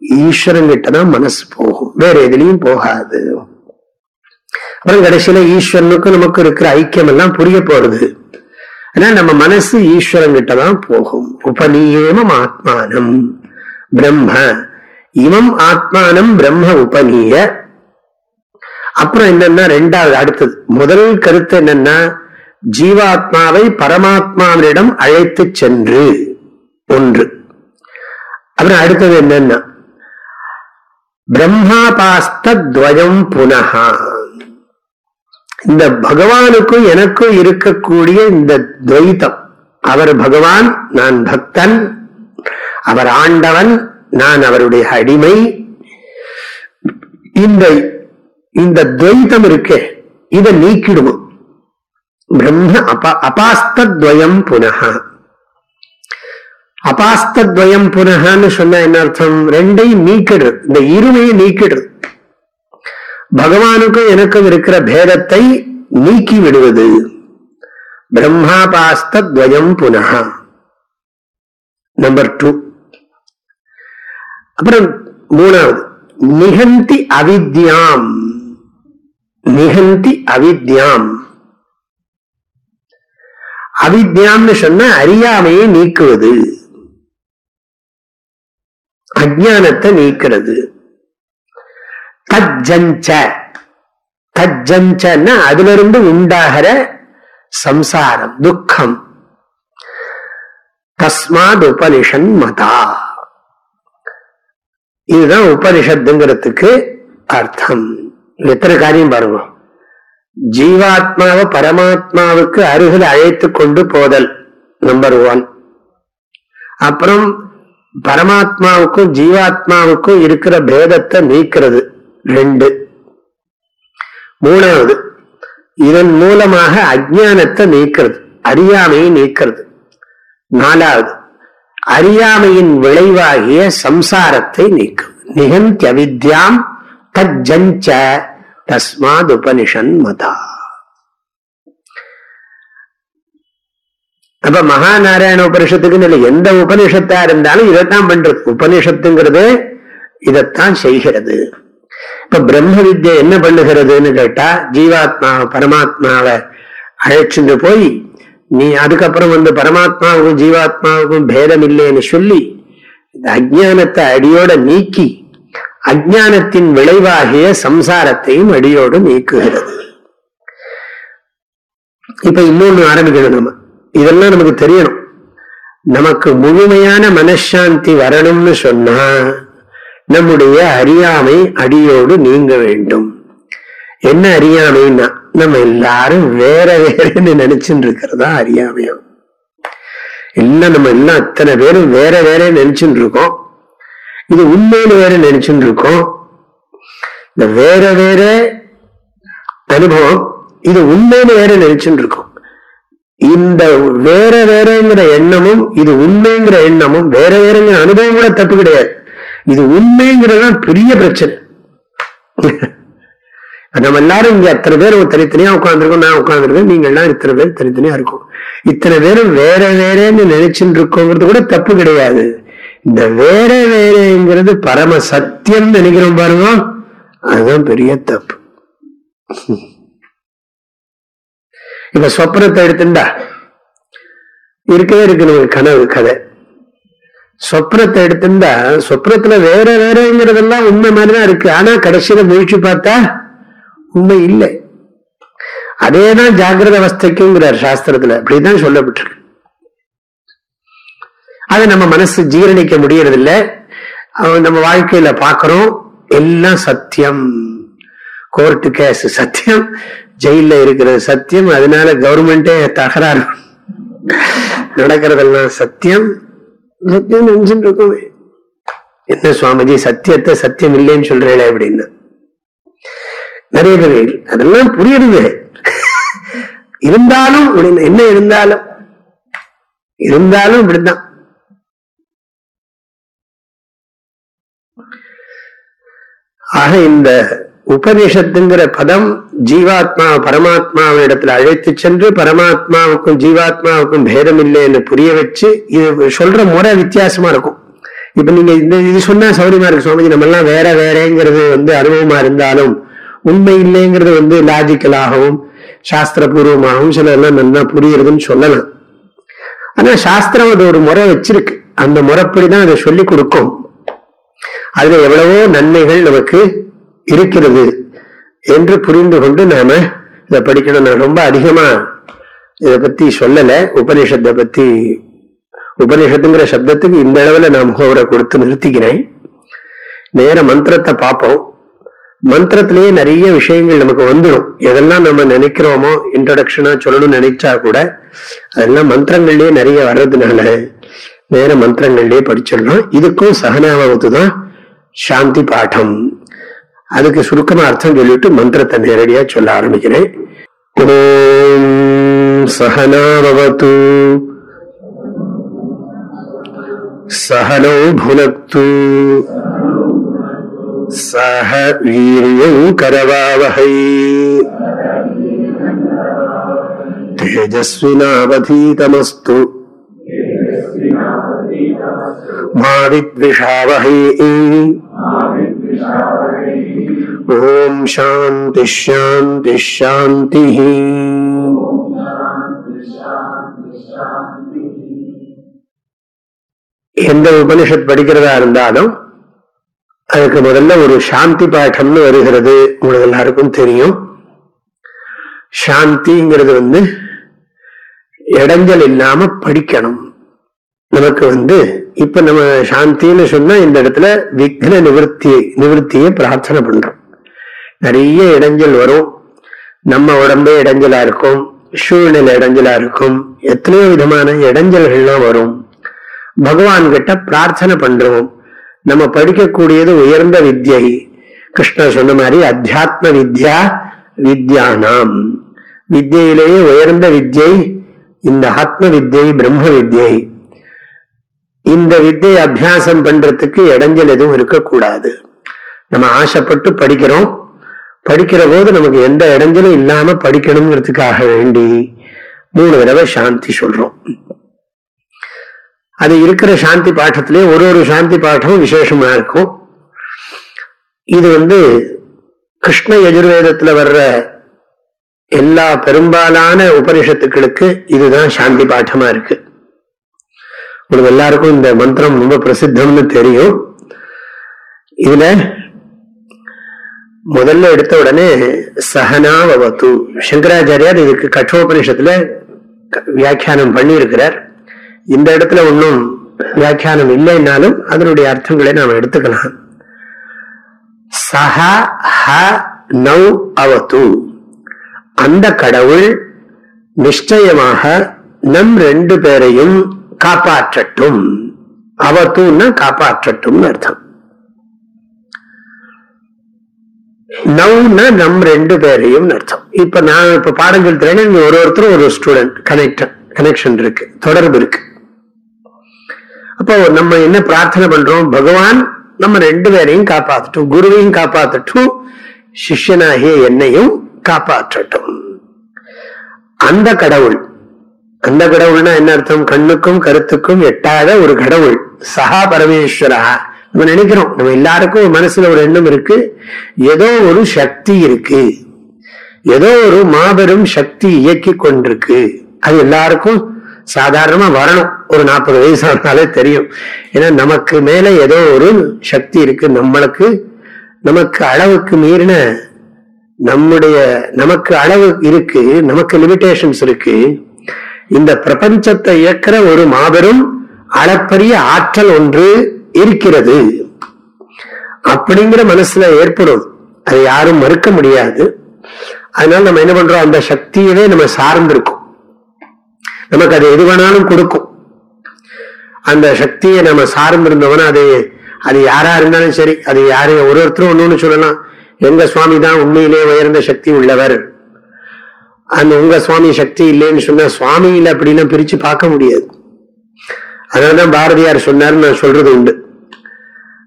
ஈஸ்வரன் கிட்டதான் மனசு போகும். வேற எதுலயும் போகாது. அப்புறம் கடைசியில ஈஸ்வரனுக்கும் நமக்கு இருக்கிற ஐக்கியம் எல்லாம் புரிய போறது. ஆனா நம்ம மனசு ஈஸ்வரன் கிட்டதான் போகும். உபநீயமம் ஆத்மானம். பிரம்ம. இமம் ஆத்மானம் பிரம்ம உபநீய. அப்புறம் என்னன்னா ரெண்டாவது அடுத்தது. முதல் கருத்து என்னன்னா ஜீவாத்மாவை பரமாத்மாவினிடம் அழைத்து சென்று. ஒன்று. அப்புறம் அடுத்தது என்னன்னா பிரம்மாபாஸ்தத்வயம் புனகா இந்த பகவானுக்கும் எனக்கும் இருக்கக்கூடிய இந்த துவைத்தம் அவர் பகவான் நான் பக்தன் அவர் ஆண்டவன் நான் அவருடைய அடிமை. இந்த இந்த துவைத்தம் இருக்கே இதை நீக்கிடுவோம் பிரம்ம அபா அபாஸ்தத்வயம் புனகா அபாஸ்தத்வயம் புனகான்னு சொன்னா என்ன அர்த்தம்? ரெண்டையும் நீக்கிடுது இந்த இருமையை நீக்கிடுது பகவானுக்கும் எனக்கும் இருக்கிற பேதத்தை நீக்கி விடுவது. பிரம்மாபாஸ்தத்வயம் புனக நம்பர் டூ அப்புறம் மூணாவது. நிகந்தி அவித்யாம். நிகந்தி அவித்யாம். அவித்யாம்னு சொன்ன அறியாமையை நீக்குவது. அஜானத்தை நீக்கிறது. தஜ்ஜஞ்ச. தஜ்ஜஞ்சன்னா அதுல இருந்து உண்டாகிற சம்சாரம் துக்கம். தஸ்மாத் உபனிஷன் மதா. இதுதான் உபனிஷத்துங்கிறதுக்கு அர்த்தம். எத்தனை காரியம் பாருங்க. ஜீவாத்மாவை பரமாத்மாவுக்கு அருகில் அழைத்து கொண்டு போதல் நம்பர் ஒன் அப்புறம் பரமாத்மாவுக்கும் ஜீவாத்மாவுக்கும் இருக்கிற பேதத்தை நீக்கிறது. ரெண்டு. மூணாவது இதன் மூலமாக அஜானத்தை நீக்கிறது அறியாமையை நீக்கிறது. நாலாவது அறியாமையின் விளைவாகிய சம்சாரத்தை நீக்கும் நிகந்தி அவித்யாம் தஜ்ஜஞ்ச தஸ்மாத் உபனிஷன் மதா. அப்ப மகாநாராயண உபனிஷத்துக்குன்னு இல்லை எந்த உபனிஷத்தா இருந்தாலும் இதைத்தான் பண்றது. உபனிஷத்துங்கிறது இதைத்தான் செய்கிறது. இப்ப பிரம்ம வித்ய என்ன பண்ணுகிறதுன்னு கேட்டா ஜீவாத்மா பரமாத்மாவை அழைச்சிட்டு போய் நீ அதுக்கப்புறம் வந்து பரமாத்மாவுக்கும் ஜீவாத்மாவுக்கும் பேதம் இல்லைன்னு சொல்லி இந்த அஜானத்தை அடியோட நீக்கி அஜானத்தின் விளைவாகிய சம்சாரத்தையும் அடியோடு நீக்குகிறது. இப்ப இன்னொன்னு ஆரம்பிக்கணும் நம்ம. இதெல்லாம் நமக்கு தெரியணும். நமக்கு முழுமையான மனசாந்தி வரணும்னு சொன்னா நம்முடைய அறியாமை அடியோடு நீங்க வேண்டும். என்ன அறியாமைன்னா நம்ம எல்லாரும் வேற வேறன்னு நினைச்சுட்டு இருக்கிறதா அறியாமையா எல்லாம் நம்ம எல்லாம் அத்தனை பேரும் வேற வேற நினைச்சுட்டு இருக்கோம். இது உண்மையில வேற நினைச்சுட்டு இருக்கோம். இந்த வேற வேற அனுபவம் இது உண்மையில வேற நினைச்சுட்டு இருக்கோம். இந்த வேற வேறங்கிற எண்ணமும் இது உண்மைங்கிற எண்ணமும் வேற வேறங்கிற அனுபவம் கூட தப்பு கிடையாது. இது உண்மைங்கிறதான் பெரிய பிரச்சனை. நம்ம எல்லாரும் இங்க அத்தனை பேர் தனித்தனியா உட்காந்துருக்கோம் நான் உட்காந்துருக்கேன் நீங்க எல்லாம் இத்தனை பேர் தனித்தனியா இருக்கும். இத்தனை பேரும் வேற வேறன்னு நினைச்சுட்டு இருக்கோங்கிறது கூட தப்பு கிடையாது. இந்த வேற வேறங்கிறது பரம சத்தியம் நினைக்கிறோம் பாருங்க அதுதான் பெரிய தப்பு. இப்ப சொப்னத்தை எடுத்துண்டா? இருக்கவே இருக்கு நமக்கு கனவு கதை. சொப்னத்தை எடுத்துட்டா சொப்னத்துல வேற வேறங்கிறதெல்லாம் உண்மை மாதிரிதான் இருக்கு. ஆனா கடைசியில முயற்சி பார்த்தா உண்மை இல்லை. அதேதான் ஜாகிரத அவஸ்தைக்குங்கிறார் சாஸ்திரத்துல. அப்படிதான் சொல்லப்பட்டிருக்கு. அதை நம்ம மனசு ஜீரணிக்க முடியறது இல்லை நம்ம வாழ்க்கையில பாக்குறோம் எல்லாம் சத்தியம். கோர்ட்டு கேஸ் சத்தியம். ஜெயில இருக்கிறது சத்தியம் அதனால கவர்மெண்டே தகராறு. நடக்கிறதெல்லாம் சத்தியம். சத்தியம் நினைச்சுட்டு இருக்கோமே என்ன சுவாமிஜி சத்தியத்தை சத்தியம் இல்லைன்னு சொல்றீங்களே அப்படின்னு. நிறைய பேர் அதெல்லாம் புரியுது இருந்தாலும் என்ன இருந்தாலும். இருந்தாலும் இப்படிதான் ஆக இந்த உபனிஷத்துங்கிற பதம் ஜீவாத்மா பரமாத்மாவிடத்துல அழைத்து சென்று பரமாத்மாவுக்கும் ஜீவாத்மாவுக்கும் பேதம் இல்லை என்று புரிய வச்சு இது சொல்ற முறை வித்தியாசமா இருக்கும். இப்ப நீங்க இந்த இது சொன்னா சௌரியமா இருக்கு சுவாமிஜி நம்ம எல்லாம் வேற வேறங்கிறது வந்து அனுபவமா இருந்தாலும் உண்மை இல்லைங்கிறது வந்து லாஜிக்கலாகவும் சாஸ்திரபூர்வமாகவும் சில எல்லாம் நல்லா புரியுறதுன்னு சொல்லலாம். ஆனா சாஸ்திரம் அது ஒரு முறை வச்சிருக்கு. அந்த முறைப்படிதான் அதை சொல்லி கொடுக்கும். அதுல எவ்வளவோ நன்மைகள் நமக்கு இருக்கிறது என்று புரிந்து கொண்டு நாம இதை படிக்கணும் நான் ரொம்ப அதிகமா இதை பத்தி சொல்லல. உபநிஷத்தை பத்தி உபநிஷத்துங்கிற சப்தத்துக்கு இந்த அளவுல நான் முகவரை கொடுத்து நிறுத்திக்கிறேன். நேர மந்திரத்தை பார்ப்போம். மந்திரத்திலேயே நிறைய விஷயங்கள் நமக்கு வந்துடும். எதெல்லாம் நம்ம நினைக்கிறோமோ இன்ட்ரடக்ஷனா சொல்லணும்னு நினைச்சா கூட அதெல்லாம் மந்திரங்கள்லயே நிறைய வர்றதுனால நேர மந்திரங்கள்லயே படிச்சிடலாம். இதுக்கும் சகனாவது தான் சாந்தி பாடம். அதுக்கு சுருக்கமா அர்த்தம் சொல்லிட்டு மந்திரத்தை நேரடியா சொல்ல ஆரம்பிக்கிறேன் ஓம் சகனாவத்து சகனோ புனக்து सह वीर्यं करवावहै तेजस्विनावधीतमस्तु मा विद्विषावहै ஓம் சாந்தி ஷாந்தி ஷாந்தி. எந்த உபனிஷத் படிக்கிறதா இருந்தாலும் அதுக்கு முதல்ல ஒரு சாந்தி பாட்டம்னு வருகிறது உங்களுக்கு எல்லாருக்கும் தெரியும். சாந்திங்கிறது வந்து இடைஞ்சல் இல்லாம படிக்கணும். நமக்கு வந்து இப்ப நம்ம சாந்தின்னு சொன்னா இந்த இடத்துல விக்ன நிவர்த்தி நிவர்த்தியை பிரார்த்தனை பண்றோம். நிறைய இடைஞ்சல் வரும். நம்ம உடம்பே இடைஞ்சலா இருக்கும். சூழ்நிலை இடைஞ்சலா இருக்கும். எத்தனையோ விதமான இடைஞ்சல்கள்லாம் வரும். பகவான் கிட்ட பிரார்த்தனை பண்றோம். நம்ம படிக்கக்கூடியது உயர்ந்த வித்யை. கிருஷ்ணர் சொன்ன மாதிரி அத்தியாத்ம வித்யா வித்யானாம். வித்யிலேயே உயர்ந்த வித்யை இந்த ஆத்ம வித்யை பிரம்ம வித்யை. இந்த வித்தியை அபியாசம் பண்றதுக்கு இடைஞ்சல் எதுவும் இருக்கக்கூடாது. நம்ம ஆசைப்பட்டு படிக்கிறோம். படிக்கிற போது நமக்கு எந்த இடைஞ்சலும் இல்லாம படிக்கணுங்கிறதுக்காக வேண்டி மூணு தடவை சாந்தி சொல்றோம். அது இருக்கிற சாந்தி பாட்டத்திலே ஒரு ஒரு சாந்தி பாட்டமும் விசேஷமா இருக்கும். இது வந்து கிருஷ்ண யஜுர்வேதத்துல வர்ற எல்லா பெரும்பாலான உபனிஷத்துக்களுக்கு இதுதான் சாந்தி பாட்டமா இருக்கு. உங்களுக்கு எல்லாருக்கும் இந்த மந்திரம் ரொம்ப பிரசித்தம்னு தெரியும். இதுல முதல்ல எடுத்த உடனே சகனாவத்து சங்கராச்சாரியார் இதுக்கு கட்டோபனிஷத்துல வியாக்கியானம் பண்ணி இருக்கிறார் இந்த இடத்துல ஒன்றும் வியாக்கியானம் இல்லைன்னாலும் அதனுடைய அர்த்தங்களை நாம் எடுத்துக்கலாம். சஹ ஹ நௌ அவத்து. அந்த கடவுள் நிச்சயமாக நம் ரெண்டு பேரையும் காப்பாற்றட்டும். அவத்துன்னா காப்பாற்றட்டும் அர்த்தம். நவ்னா நம் ரெண்டு பேரையும் அர்த்தம் இப்ப நான் இப்ப பாடம் சொல்றேன்னா நீங்க ஒரு ஒருத்தரும் ஒரு ஸ்டூடெண்ட் கனெக்ட் கனெக்ஷன் இருக்கு தொடர்பு இருக்கு. அப்போ நம்ம என்ன பிரார்த்தனை பண்றோம்? பகவான் நம்ம ரெண்டு பேரையும் காப்பாற்றட்டும் குருவையும் காப்பாற்றட்டும் சிஷ்யனாகிய என்னையும் காப்பாற்றட்டும். அந்த கடவுள் அந்த கடவுள்னா என்ன அர்த்தம்? கண்ணுக்கும் கருத்துக்கும் எட்டாத ஒரு கடவுள். சகா பரமேஸ்வரா. நம்ம நினைக்கிறோம். நம்ம எல்லாருக்கும் மனசுல ஒரு எண்ணம் இருக்கு. ஏதோ ஒரு சக்தி இருக்கு. ஏதோ ஒரு மாபெரும் சக்தி இயக்கி கொண்டிருக்கு. அது எல்லாருக்கும் சாதாரணமா வரணும். ஒரு நாற்பது வயசு ஆனாலே தெரியும். ஏன்னா நமக்கு மேல ஏதோ ஒரு சக்தி இருக்கு. நம்மளுக்கு நமக்கு அளவுக்கு மீறின நம்முடைய நமக்கு அளவு இருக்கு. நமக்கு லிமிடேஷன்ஸ் இருக்கு. இந்த பிரபஞ்சத்தை இயக்கிற ஒரு மாபெரும் அளப்பரிய ஆற்றல் ஒன்று இருக்கிறது. அப்படிங்கிற மனசுல ஏற்படும். அதை யாரும் மறுக்க முடியாது. அதனால நம்ம என்ன பண்றோம்? அந்த சக்தியவே நம்ம சார்ந்திருக்கோம். நமக்கு அது எது வேணாலும் கொடுக்கும். அந்த சக்தியை நம்ம சார்ந்திருந்தோம்னா அது அது யாரா இருந்தாலும் சரி அது யாரையும் ஒரு ஒருத்தரும் ஒண்ணு சொல்லலாம். எங்க சுவாமி தான் உண்மையிலே உயர்ந்த சக்தி உள்ளவர். அந்த உங்க சுவாமி சக்தி இல்லைன்னு சொன்னா சுவாமி இல்லை அப்படின்னா பிரிச்சு பார்க்க முடியாது. அதனாலதான் பாரதியார் சொன்னார்னு நான் சொல்றது உண்டு.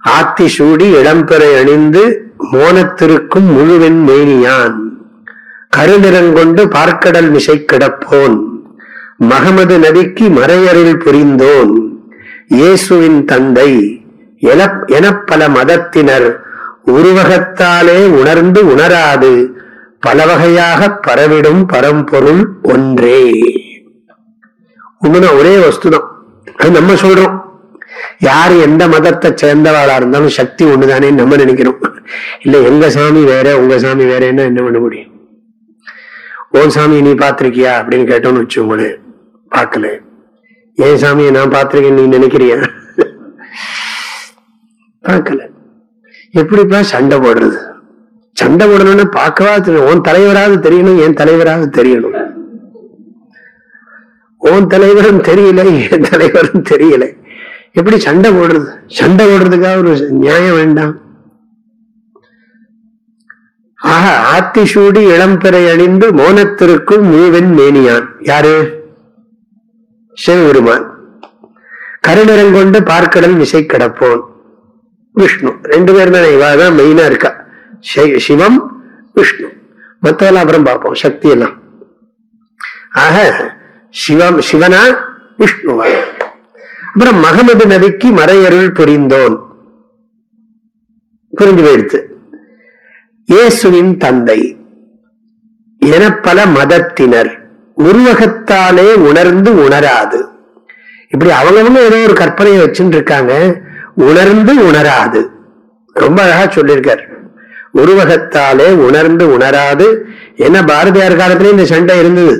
ஆத்தி சூடி இளம்பெறை அணிந்து மோனத்திருக்கும் முழுவெண் மேனியான். கருநிறங்கொண்டு பார்க்கடல் மிசை கிடப்போன். மகமது நபிக்கு மறையருள் புரிந்தோன். இயேசுவின் தந்தை என என பல மதத்தினர் உருவகத்தாலே உணர்ந்து உணராது பல வகையாக பரவிடும் பரம்பொருள் ஒன்றே. உண்மைதான் ஒரே வஸ்துதான். நம்ம சொல்றோம். யார் எந்த மதத்தை சேர்ந்தவாளா இருந்தாலும் சக்தி ஒண்ணுதானே நம்ம நினைக்கிறோம். இல்ல எங்க சாமி வேற உங்க சாமி வேறன்னா என்ன பண்ண முடியும்? ஓன் சாமி நீ பாத்திருக்கியா அப்படின்னு கேட்டோம்னு வச்சுக்கோங்களேன் பார்க்கல. ஏன் சாமியை நான் பார்த்திருக்கேன் நீ நினைக்கிறியா? பார்க்கல. எப்படிப்பா சண்டை போடுறது? சண்டை போடணும்னு பார்க்கவா உன் தலைவராவது தெரியணும் என் தலைவராவது தெரியணும். உன் தலைவரும் தெரியல என் தலைவரும் தெரியல. எப்படி சண்டை போடுறது? சண்டை போடுறதுக்காக ஒரு நியாயம் வேண்டாம். ஆக ஆத்திசூடி இளம்பெறை அணிந்து மோனத்திற்கும் மூவன் மேனியான். யாரு? சிவபெருமான். கருநிறங்கொண்டு பார்க்கடல் விசை கிடப்போன். விஷ்ணு. ரெண்டு பேர் தான் இவாதான் மெயினா இருக்கா. சிவம் விஷ்ணு. மத்தவெல்லாம் அப்புறம் பார்ப்போம். சக்தி எல்லாம் ஆக சிவம் சிவனா விஷ்ணுவா? அப்புறம் மகமது நபிக்கு மறையருள் புரிந்தோன். புரிந்து போயிடுச்சு இயேசுவின் தந்தை என பல மதத்தினர் உருவகத்தாலே உணர்ந்து உணராது. இப்படி அவங்கவங்க ஏதோ ஒரு கற்பனையை வச்சுட்டு இருக்காங்க உணர்ந்து உணராது. ரொம்ப அழகா சொல்லியிருக்கார். உருவகத்தாலே உணர்ந்து உணராது. என்ன பாரதியார் காலத்திலே இந்த சண்டை இருந்தது?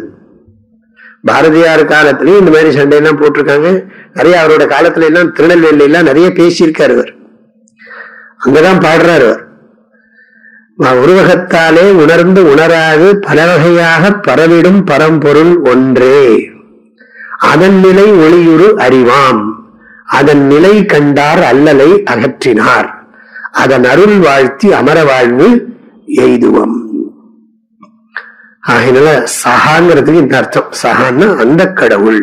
பாரதியார் காலத்திலயும் இந்த மாதிரி சண்டை எல்லாம் போட்டிருக்காங்க. நிறைய அவரோட காலத்துல எல்லாம் திருநெல்வேலியெல்லாம் நிறைய பேசியிருக்காரு அவர் அங்கதான் பாடுறாரு அவர் உருவகத்தாலே உணர்ந்து உணராது பல வகையாக பரவிடும் பரம்பொருள் ஒன்றே. அதன் நிலை ஒளியுறு அறிவாம். அதன் நிலை கண்டார் அல்லலை அகற்றினார். அதன் அருள் வாழ்த்தி அமர வாழ்வு எய்துவம். ஆகினால சகாங்கிறதுக்கு இந்த அர்த்தம். சகான்னா அந்த கடவுள்.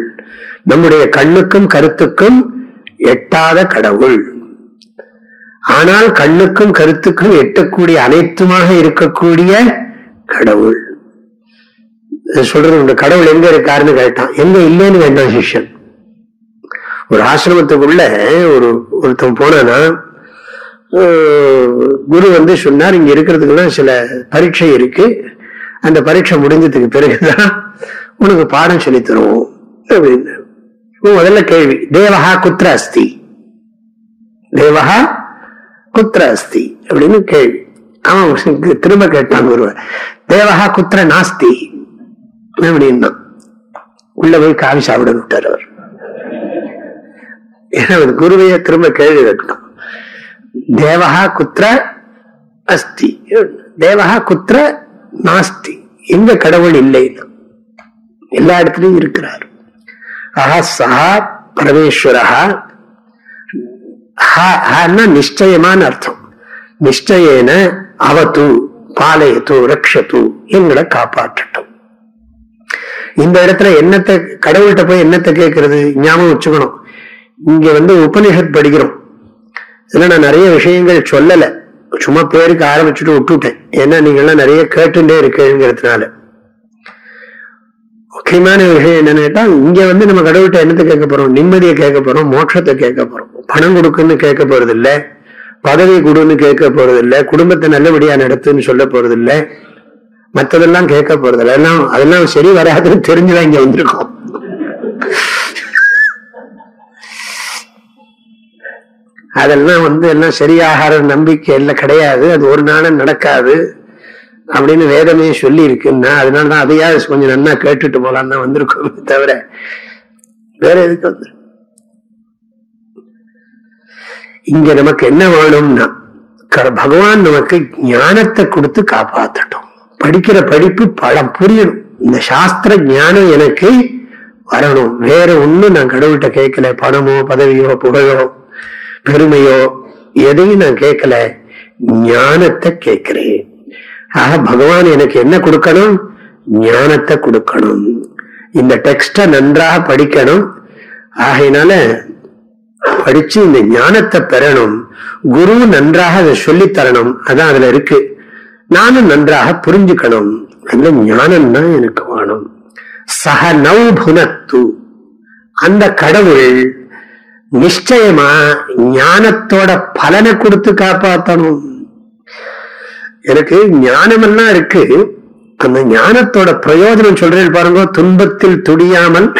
நம்முடைய கண்ணுக்கும் கருத்துக்கும் எட்டாத கடவுள். ஆனால் கண்ணுக்கும் கருத்துக்கும் எட்டக்கூடிய அனைத்துமாக இருக்கக்கூடிய கடவுள். சொல்றது உண்டு. கடவுள் எங்க இருக்காருன்னு கேட்டான். எங்க இல்லைன்னு வேண்டாம் சிஷ்யன். ஒரு ஆசிரமத்துக்குள்ள ஒரு ஒருத்தன் போனானா குரு வந்து சொன்னார் இங்க இருக்கிறதுக்குலாம் சில பரீட்சை இருக்கு. அந்த பரீட்சை முடிஞ்சதுக்கு பிறகுதான் உனக்கு பாடம் சொல்லி தருவோம் அப்படின்னு முதல்ல கேள்வி. தேவஹா குத்ர அஸ்தி. தேவஹா குத்ர அஸ்தி அப்படின்னு கேள்வி. அவன் திரும்ப கேட்டான் ஒருவர். தேவஹா குத்ர நாஸ்தி அப்படின்னா உள்ள போய் காவி சாப்பிட விட்டார் அவர். ஏன்னா குருவைய திரும்ப கேள்வி கேட்கணும். தேவஹா குத்ர அஸ்தி. தேவஹா குத்ர நாஸ்தி. எங்க கடவுள் இல்லைன்னா எல்லா இடத்துலயும் இருக்கிறார். ஆஹா சஹா பரமேஸ்வரஹா. ஹ- நிச்சயமான அர்த்தம். நிச்சயேன அவத்து பாலயத்து ரக்ஷத்து எங்களை காப்பாற்றட்டும். இந்த இடத்துல என்னத்தை கடவுள்கிட்ட போய் என்னத்தை கேட்கறது? ஞாபகம் வச்சுக்கணும். இங்க வந்து உபனிஷத் படிக்கிறோம். இதுல நான் நிறைய விஷயங்கள் சொல்லலை. சும்மா பேருக்கு ஆரம்பிச்சுட்டு விட்டுட்டேன் ஏன்னா நீங்கள்லாம் நிறைய கேட்டுட்டே இருக்கேங்கிறதுனால. முக்கியமான விஷயம் என்னன்னு கேட்டா இங்க வந்து நம்ம கடவுள்கிட்ட என்னத்தை கேட்க போறோம்? நிம்மதியை கேட்க போறோம் மோட்சத்தை கேட்க போறோம். பணம் கொடுக்குன்னு கேட்க போறது இல்ல பதவி கொடுன்னு கேட்க போறது இல்ல குடும்பத்தை நல்லபடியா நடத்துன்னு சொல்ல போறது இல்ல மற்றதெல்லாம் கேட்க போறது இல்லை எல்லாம் அதெல்லாம் சரி வராதுன்னு தெரிஞ்சுதான் இங்க வந்திருக்கோம். அதெல்லாம் வந்து எல்லாம் சரியாகிற நம்பிக்கை எல்லாம் கிடையாது. அது ஒரு நாளும் நடக்காது அப்படின்னு வேதமே சொல்லி இருக்குன்னா அதனால தான் அதையாவது கொஞ்சம் நன்னா கேட்டுட்டு போலான்னு தான் வந்திருக்கோமே தவிர வேற எதுக்கு வந்து? இங்க நமக்கு என்ன வேணும்னா க- பகவான் நமக்கு ஞானத்தை கொடுத்து காப்பாத்தட்டும். படிக்கிற படிப்பு பழம் புரியணும். இந்த சாஸ்திர ஞானம் எனக்கு வரணும். வேற ஒண்ணும் நான் கடவுள்கிட்ட கேட்கல. பணமோ பதவியோ புகழோ பெருமையோ எதையும் நான் கேட்கல. ஞானத்தை கேட்கிறேன். ஆக பகவான் எனக்கு என்ன கொடுக்கணும்? ஞானத்தை கொடுக்கணும். இந்த டெக்ஸ்ட நன்றாக படிக்கணும். ஆகையினால படிச்சு இந்த ஞானத்தை பெறணும். குரு நன்றாக அதை சொல்லித் தரணும். அதான் அதுல இருக்கு. நானும் நன்றாக புரிஞ்சுக்கணும். அந்த ஞானம் தான் எனக்கு வேணும். சக நவ் புனத்து. அந்த கடவுள் நிச்சயமா ஞானத்தோட பலனை கொடுத்து காப்பாத்தணும். எனக்கு ஞானமெல்லாம் இருக்கு. அந்த ஞானத்தோட பிரயோஜனம் சொல்றேன் பாருங்க. துன்பத்தில் துடியாமல்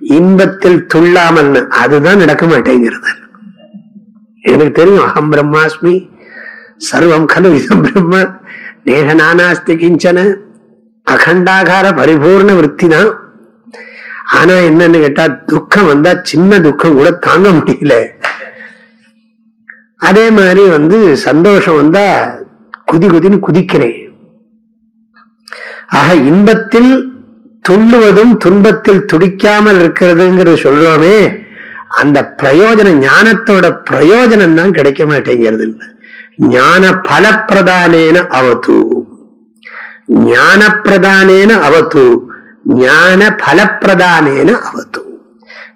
இன்பத்தில் துள்ளாமல். அதுதான் நடக்க மாட்டேங்கிறது. எனக்கு தெரியும் அகம் பிரம்மாஸ்மி சர்வம் கலு இதம் பிரம்ம நேக நானாஸ்தி கிஞ்சன அகண்டாகார பரிபூர்ண விற்பி தான் ஆனா என்னன்னு கேட்டா துக்கம் வந்தா சின்ன துக்கம் கூட தாங்க முடியல. அதே மாதிரி வந்து சந்தோஷம் வந்தா குதி குதின்னு குதிக்கிறேன். ஆக இன்பத்தில் துள்ளுவதும் துன்பத்தில் துடிக்காமல் இருக்கிறதுங்கிறது சொல்றோமே அந்த பிரயோஜன ஞானத்தோட பிரயோஜனம் தான் கிடைக்க மாட்டேங்கிறது ஞான பலப்பிரதானேன அவத்து ஞான பிரதானேன அவத்து ஞான பலப்பிரதானேன அவத்தும்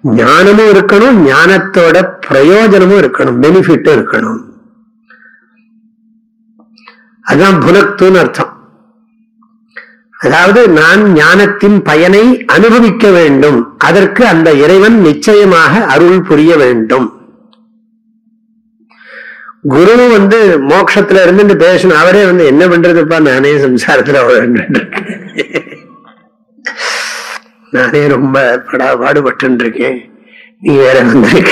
ஞானமும் இருக்கணும் ஞானத்தோட பிரயோஜனமும் இருக்கணும் பெனிஃபிட்டும் இருக்கணும். அதுதான் புனக்துன்னு அர்த்தம். அதாவது நான் ஞானத்தின் பயனை அனுபவிக்க வேண்டும். அதற்கு அந்த இறைவன் நிச்சயமாக அருள் புரிய வேண்டும். குரு வந்து மோட்சத்துல இருந்து பேசணும் அவரே வந்து என்ன பண்றதுப்பா நானே சம்சாரத்துல நானே ரொம்ப படா பாடுபட்டு இருக்கேன் நீ வேற வந்திருக்க.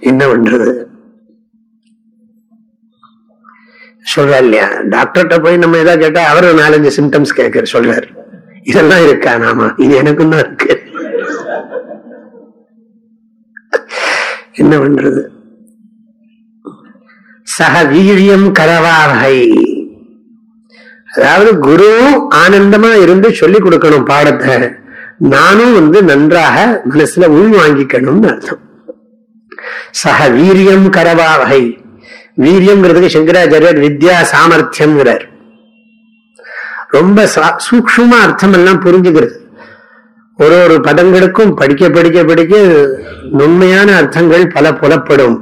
என்ன பண்றது? சொல்றா இல்லையா? டாக்டர்கிட்ட போய் நம்ம ஏதாவது கேட்டா அவரு நாலஞ்சு சிம்டம்ஸ் கேட்கிற சொல்றாரு. இதெல்லாம் இருக்கா நாமா? இது எனக்கும் தான் இருக்கு. என்ன பண்றது? சக வீரியம் கரவாகை அதாவது குரு ஆனந்தமா இருந்து சொல்லி கொடுக்கணும் பாடத்தை. நானும் வந்து நன்றாக மனசுல உள் வாங்கிக்கணும்னு அர்த்தம். சக வீரியம் கரவாவகை வீரியம்ங்கிறதுக்கு சங்கராச்சாரியர் வித்யா சாமர்த்தியம்ங்கிறார். ரொம்ப சூக்ஷமா அர்த்தம் எல்லாம் புரிஞ்சுக்கிறது. ஒரு ஒரு பதங்களுக்கும் படிக்க படிக்க படிக்க நுண்மையான அர்த்தங்கள் பல புலப்படும்.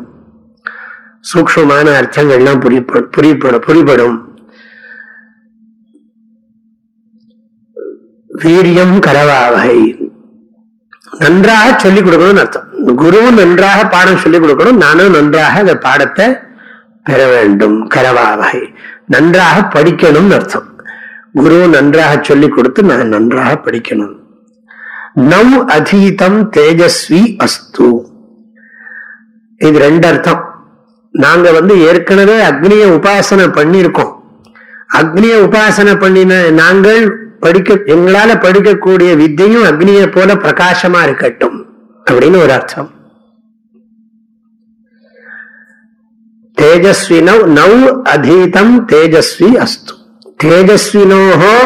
சூக்ஷமான அர்த்தங்கள்லாம் புரியப்படும் புரியப்படும் புரிபடும் வீரியம் கரவாவகை நன்றாக சொல்லிக் கொடுக்கணும்னு அர்த்தம். குருவும் நன்றாக பாடம் சொல்லிக் கொடுக்கணும். நானும் நன்றாக அந்த பாடத்தை பெற வேண்டும். கரவாவகை நன்றாக படிக்கணும்னு அர்த்தம். குரு நன்றாக சொல்லிக் கொடுத்து நான் நன்றாக படிக்கணும். நவ் அதீதம் தேஜஸ்வி அஸ்து. இது ரெண்டு அர்த்தம். நாங்க வந்து ஏற்கனவே அக்னிய உபாசனை பண்ணியிருக்கோம். அக்னிய உபாசனை பண்ணின நாங்கள் படிக்க எங்களால படிக்கக்கூடிய வித்தையும் அக்னியை போல பிரகாசமா இருக்கட்டும் அப்படின்னு ஒரு அர்த்தம். தேஜஸ்வினோ நௌ அதீதம் தேஜஸ்வி அஸ்து. தேஜஸ்வினோஹோ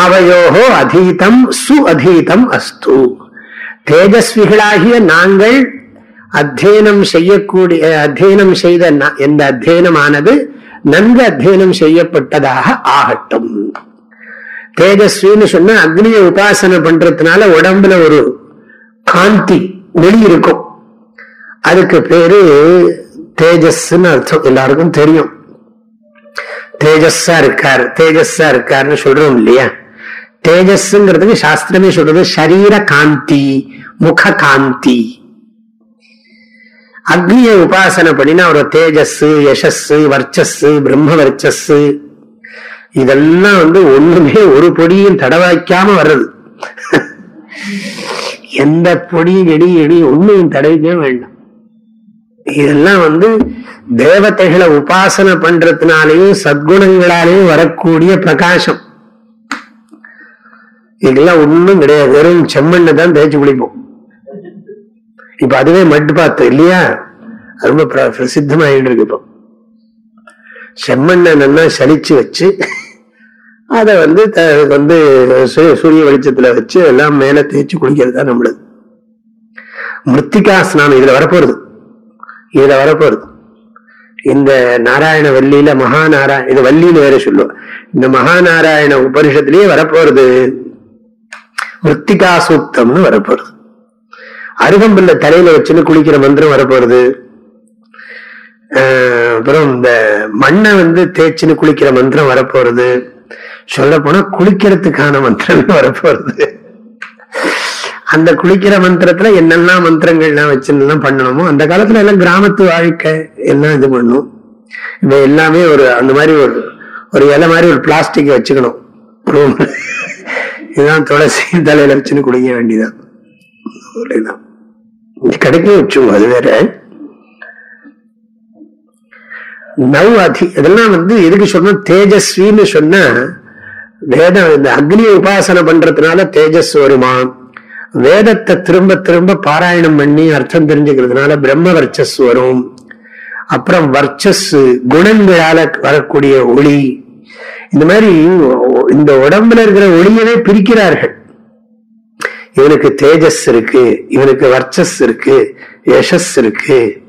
ஆவையோஹோ அதீதம் சு அதீதம் அஸ்து. தேஜஸ்விகளாகிய நாங்கள் அத்தியனம் செய்யக்கூடிய அத்தியனம் செய்த இந்த அத்தியனமானது நன்கு அத்தியனம் செய்யப்பட்டதாக ஆகட்டும். தேஜஸ்வின்னு சொன்னா அக்னியை உபாசனை பண்றதுனால உடம்புல ஒரு காந்தி ஒளி இருக்கும். அதுக்கு பேரு தேஜஸ்ன்னு அர்த்தம். எல்லாருக்கும் தெரியும். தேஜஸ்ஸா இருக்கார் தேஜஸ்ஸா இருக்காருன்னு சொல்றோம் இல்லையா? தேஜஸ்ங்கிறதுக்கு சாஸ்திரமே சொல்றது சரீர காந்தி முக காந்தி. அக்னிய உபாசனை பண்ணினா ஒரு தேஜஸ் யசஸ் வர்ச்சஸ் பிரம்ம வர்ச்சஸ் இதெல்லாம் வந்து ஒண்ணுமே ஒரு பொடியும் தடவாய்க்காம வர்றது. எந்த பொடியும் எடி எடி ஒண்ணும் தடவிக்கவே வேண்டாம். இதெல்லாம் வந்து தேவதைகளை உபாசனை பண்றதுனாலையும் சத்குணங்களாலையும் வரக்கூடிய பிரகாசம். இதெல்லாம் ஒண்ணும் கிடையாது. வெறும் செம்மண்ணை தான் தேய்ச்சி குளிப்போம். இப்ப அதுவே மட்டு பார்த்து இல்லையா? ரொம்ப பிரசித்தமாயிட்டு இருக்கு இப்போ. செம்மண்ணை நல்லா சலிச்சு வச்சு அதை வந்து வந்து சூரிய வெளிச்சத்துல வச்சு எல்லாம் மேல தேய்ச்சி குளிக்கிறது தான் நம்மளது. மிருத்திகா ஸ்நானம் இதுல வரப்போறது. இதுல வரப்போறது. இந்த நாராயண வள்ளியில மகாநாராயண இது வள்ளின்னு வேற சொல்லுவோம் இந்த மகாநாராயண உபனிஷத்திலேயே வரப்போறது. மிருத்திகா சூக்தம்னு வரப்போறது. அருகம்புல்ல தலையில வச்சுன்னு குளிக்கிற மந்திரம் வரப்போறது. அப்புறம் இந்த மண்ணை வந்து தேய்ச்சின்னு குளிக்கிற மந்திரம் வரப்போறது. சொல்ல போனா குளிக்கிறதுக்கான மந்திரம் வரப்போறது. அந்த குளிக்கிற மந்திரத்துல என்னெல்லாம் மந்திரங்கள்லாம் வச்சுலாம் பண்ணணுமோ அந்த காலத்துல எல்லாம் கிராமத்து வாழ்க்கை எல்லாம் இது பண்ணும்? இப்ப எல்லாமே ஒரு அந்த மாதிரி ஒரு ஒரு இலை மாதிரி ஒரு பிளாஸ்டிக் வச்சுக்கணும். ரூம் இதுதான் துளசி தலையில வச்சுன்னு குடிக்க வேண்டியதான் கிடைக்கும் வச்சுங்க அது வேற. நவ் அதி இதெல்லாம் வந்து எதுக்கு சொன்னா தேஜஸ்வின்னு சொன்னா வேதம் இந்த அக்னியை உபாசனை பண்றதுனால தேஜஸ் வருமா? வேதத்தை திரும்ப திரும்ப பாராயணம் பண்ணி அர்த்தம் தெரிஞ்சுக்கிறதுனால பிரம்ம வர்ச்சஸ் வரும். அப்புறம் வர்ச்சஸ் குணங்களால வரக்கூடிய ஒளி. இந்த மாதிரி இந்த உடம்புல இருக்கிற ஒளியவே பிரிக்கிறார்கள். இவனுக்கு தேஜஸ் இருக்கு இவனுக்கு வர்ச்சஸ் இருக்கு யசஸ் இருக்கு.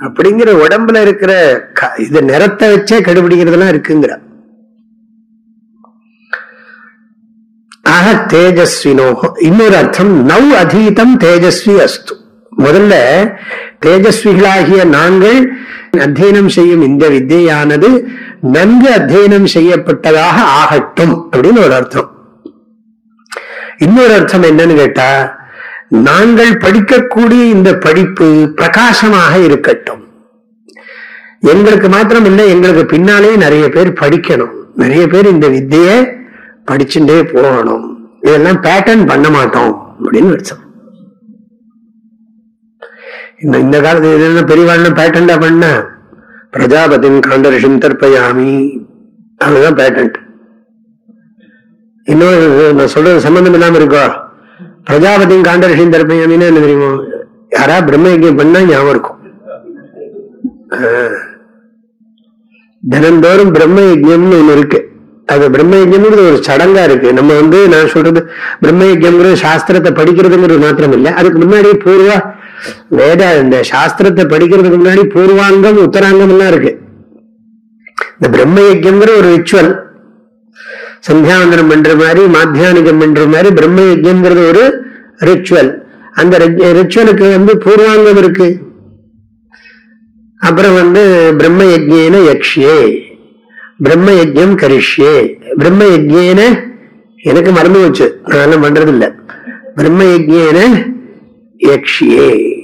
அப்படிங்கிற உடம்புல இருக்கிற க- இது நிறத்தை வச்சே கண்டுபிடிக்கிறதெல்லாம் இருக்குங்கிற. ஆக தேஜஸ்வினோ இன்னொரு அர்த்தம் நவ் அதீதம் தேஜஸ்வி அஸ்து. முதல்ல தேஜஸ்விகளாகிய நாங்கள் அத்தியனம் செய்யும் இந்த வித்தையானது நன்கு அத்தியனம் செய்யப்பட்டதாக ஆகட்டும் அப்படின்னு ஒரு அர்த்தம். இன்னொரு அர்த்தம் என்னன்னு கேட்டா நாங்கள் படிக்கக்கூடிய இந்த படிப்பு பிரகாசமாக இருக்கட்டும். எங்களுக்கு மாத்திரம் இல்லை எங்களுக்கு பின்னாலே நிறைய பேர் படிக்கணும். நிறைய பேர் இந்த வித்தியை படிச்சுட்டே போகணும். இதெல்லாம் பேட்டர்ன் பண்ண மாட்டோம் அப்படின்னு வச்சோம் இந்த இந்த காலத்துல என்ன பெரியவாழ்லாம் பேட்டன்டா பண்ண? பிரஜாபதின் காண்டரிஷம் தற்பயாமி. அதுதான் பேட்டன்ட் இன்னொரு நான் சொல்றது சம்பந்தம் இல்லாம இருக்கோ? பிரஜாபதியும் காண்டரிஷியும் தர்ப்பயாமின்னு என்ன தெரியுமோ? யாரா பிரம்ம யஜ்யம் பண்ணா ஞாபகம் இருக்கும். ஆஹ். தினந்தோறும் பிரம்ம யஜ்யம்னு ஒண்ணு இருக்கு. அது பிரம்ம யஜ்யம்ங்கிறது ஒரு சடங்கா இருக்கு. நம்ம வந்து நான் சொல்றது பிரம்ம யஜ்யம்ங்கிறது சாஸ்திரத்தை படிக்கிறதுங்கிறது மாத்திரம் இல்லை அதுக்கு முன்னாடி பூர்வ வேத இந்த சாஸ்திரத்தை படிக்கிறதுக்கு முன்னாடி பூர்வாங்கம் உத்தராங்கம் எல்லாம் இருக்கு. இந்த பிரம்ம யஜ்யம்ங்கிற ஒரு ரிச்சுவல் சந்தியாவந்தனம் பண்ற மாதிரி மாத்தியானிகம் பண்ற மாதிரி பிரம்ம யஜ்யம்ங்கிறது ஒரு ரிச்சுவல் அந்த ரிச்சுவலுக்கு வந்து பூர்வாங்கம் இருக்கு. அப்புறம் வந்து பிரம்ம யஜ்யேன யக்ஷே. பிரம்ம யஜ்யம் கரிஷ்யே. பிரம்ம யஜ்யேன எனக்கு மறந்து போச்சு. அதெல்லாம் பண்றது பிரம்ம யஜ்யேன யக்ஷியே.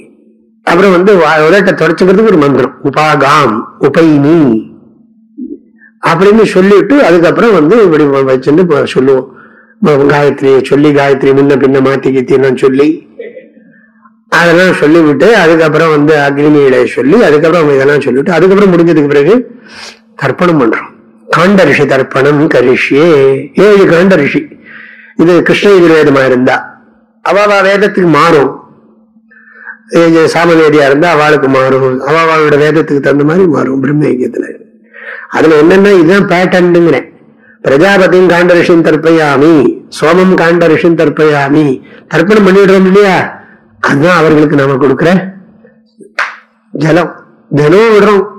அப்புறம் வந்து வா- தொடச்சுக்கிறதுக்கு ஒரு மந்திரம். உபாகாம் உபைனி. அப்படின்னு சொல்லிட்டு அதுக்கப்புறம் வந்து இப்படி வச்சுட்டு சொல்லுவோம். காயத்ரியை சொல்லி காயத்ரி முன்ன பின்ன மாத்தி கீத்திலாம் சொல்லி அதெல்லாம் சொல்லிவிட்டு அதுக்கப்புறம் வந்து அக்னியில சொல்லி அதுக்கப்புறம் இதெல்லாம் சொல்லிவிட்டு அதுக்கப்புறம் முடிஞ்சதுக்கு பிறகு தர்ப்பணம் பண்றோம். காண்ட ரிஷி தர்ப்பணம் கரிஷியே. ஏழு காண்ட ரிஷி. இது கிருஷ்ண எதிர்வேதமா இருந்தா. அவ வேதத்துக்கு மாறும். சாமவேதியா இருந்தா அவளுக்கு மாறும். அவ வேதத்துக்கு தகுந்த மாதிரி மாறும் பிரம்ம ஐக்கியத்துல அதுல என்னன்னா இதுதான் பேட்டன்ங்கிறேன் பிரஜாபதியும் காண்ட ரிஷியும் தர்ப்பயாமி சோமம் காண்ட ரிஷியும் தர்ப்பயாமி. தர்ப்பணம் பண்ணிடுறோம் இல்லையா? அதுதான் அவர்களுக்கு நாம கொடுக்குற ஜலம். தினம் விடுறோம்.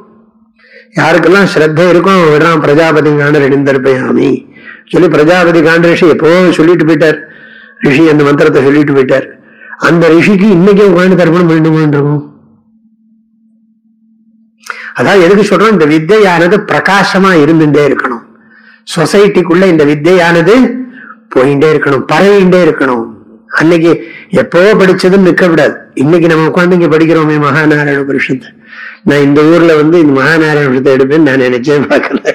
யாருக்கெல்லாம் ஸ்ரத்த இருக்கும் அவன் விடுறான். பிரஜாபதி காண்டர் ரிஷியும் சொல்லி பிரஜாபதி காண்ட ரிஷி எப்போ சொல்லிட்டு போயிட்டார். ரிஷி அந்த மந்திரத்தை சொல்லிட்டு போயிட்டார். அந்த ரிஷிக்கு இன்னைக்கும் உட்காந்து தர்ப்பணம் பண்ணிட்டு இருக்கும். அதான் எதுக்கு சொல்றோம்? இந்த வித்தையானது பிரகாசமா இருந்துட்டே இருக்கணும். சொசைட்டிக்குள்ள இந்த வித்தையானது போயிட்டே இருக்கணும் பரவிண்டே இருக்கணும். அன்னைக்கு எப்போ படிச்சதும் நிற்க விடாது இன்னைக்கு நம்ம உட்காந்து இங்க படிக்கிறோமே மகாநாராயண புருஷத்தை. நான் இந்த ஊர்ல வந்து இந்த மகாநாராயண புருஷத்தை எடுப்பேன்னு நான் நினைச்சே பார்க்கல.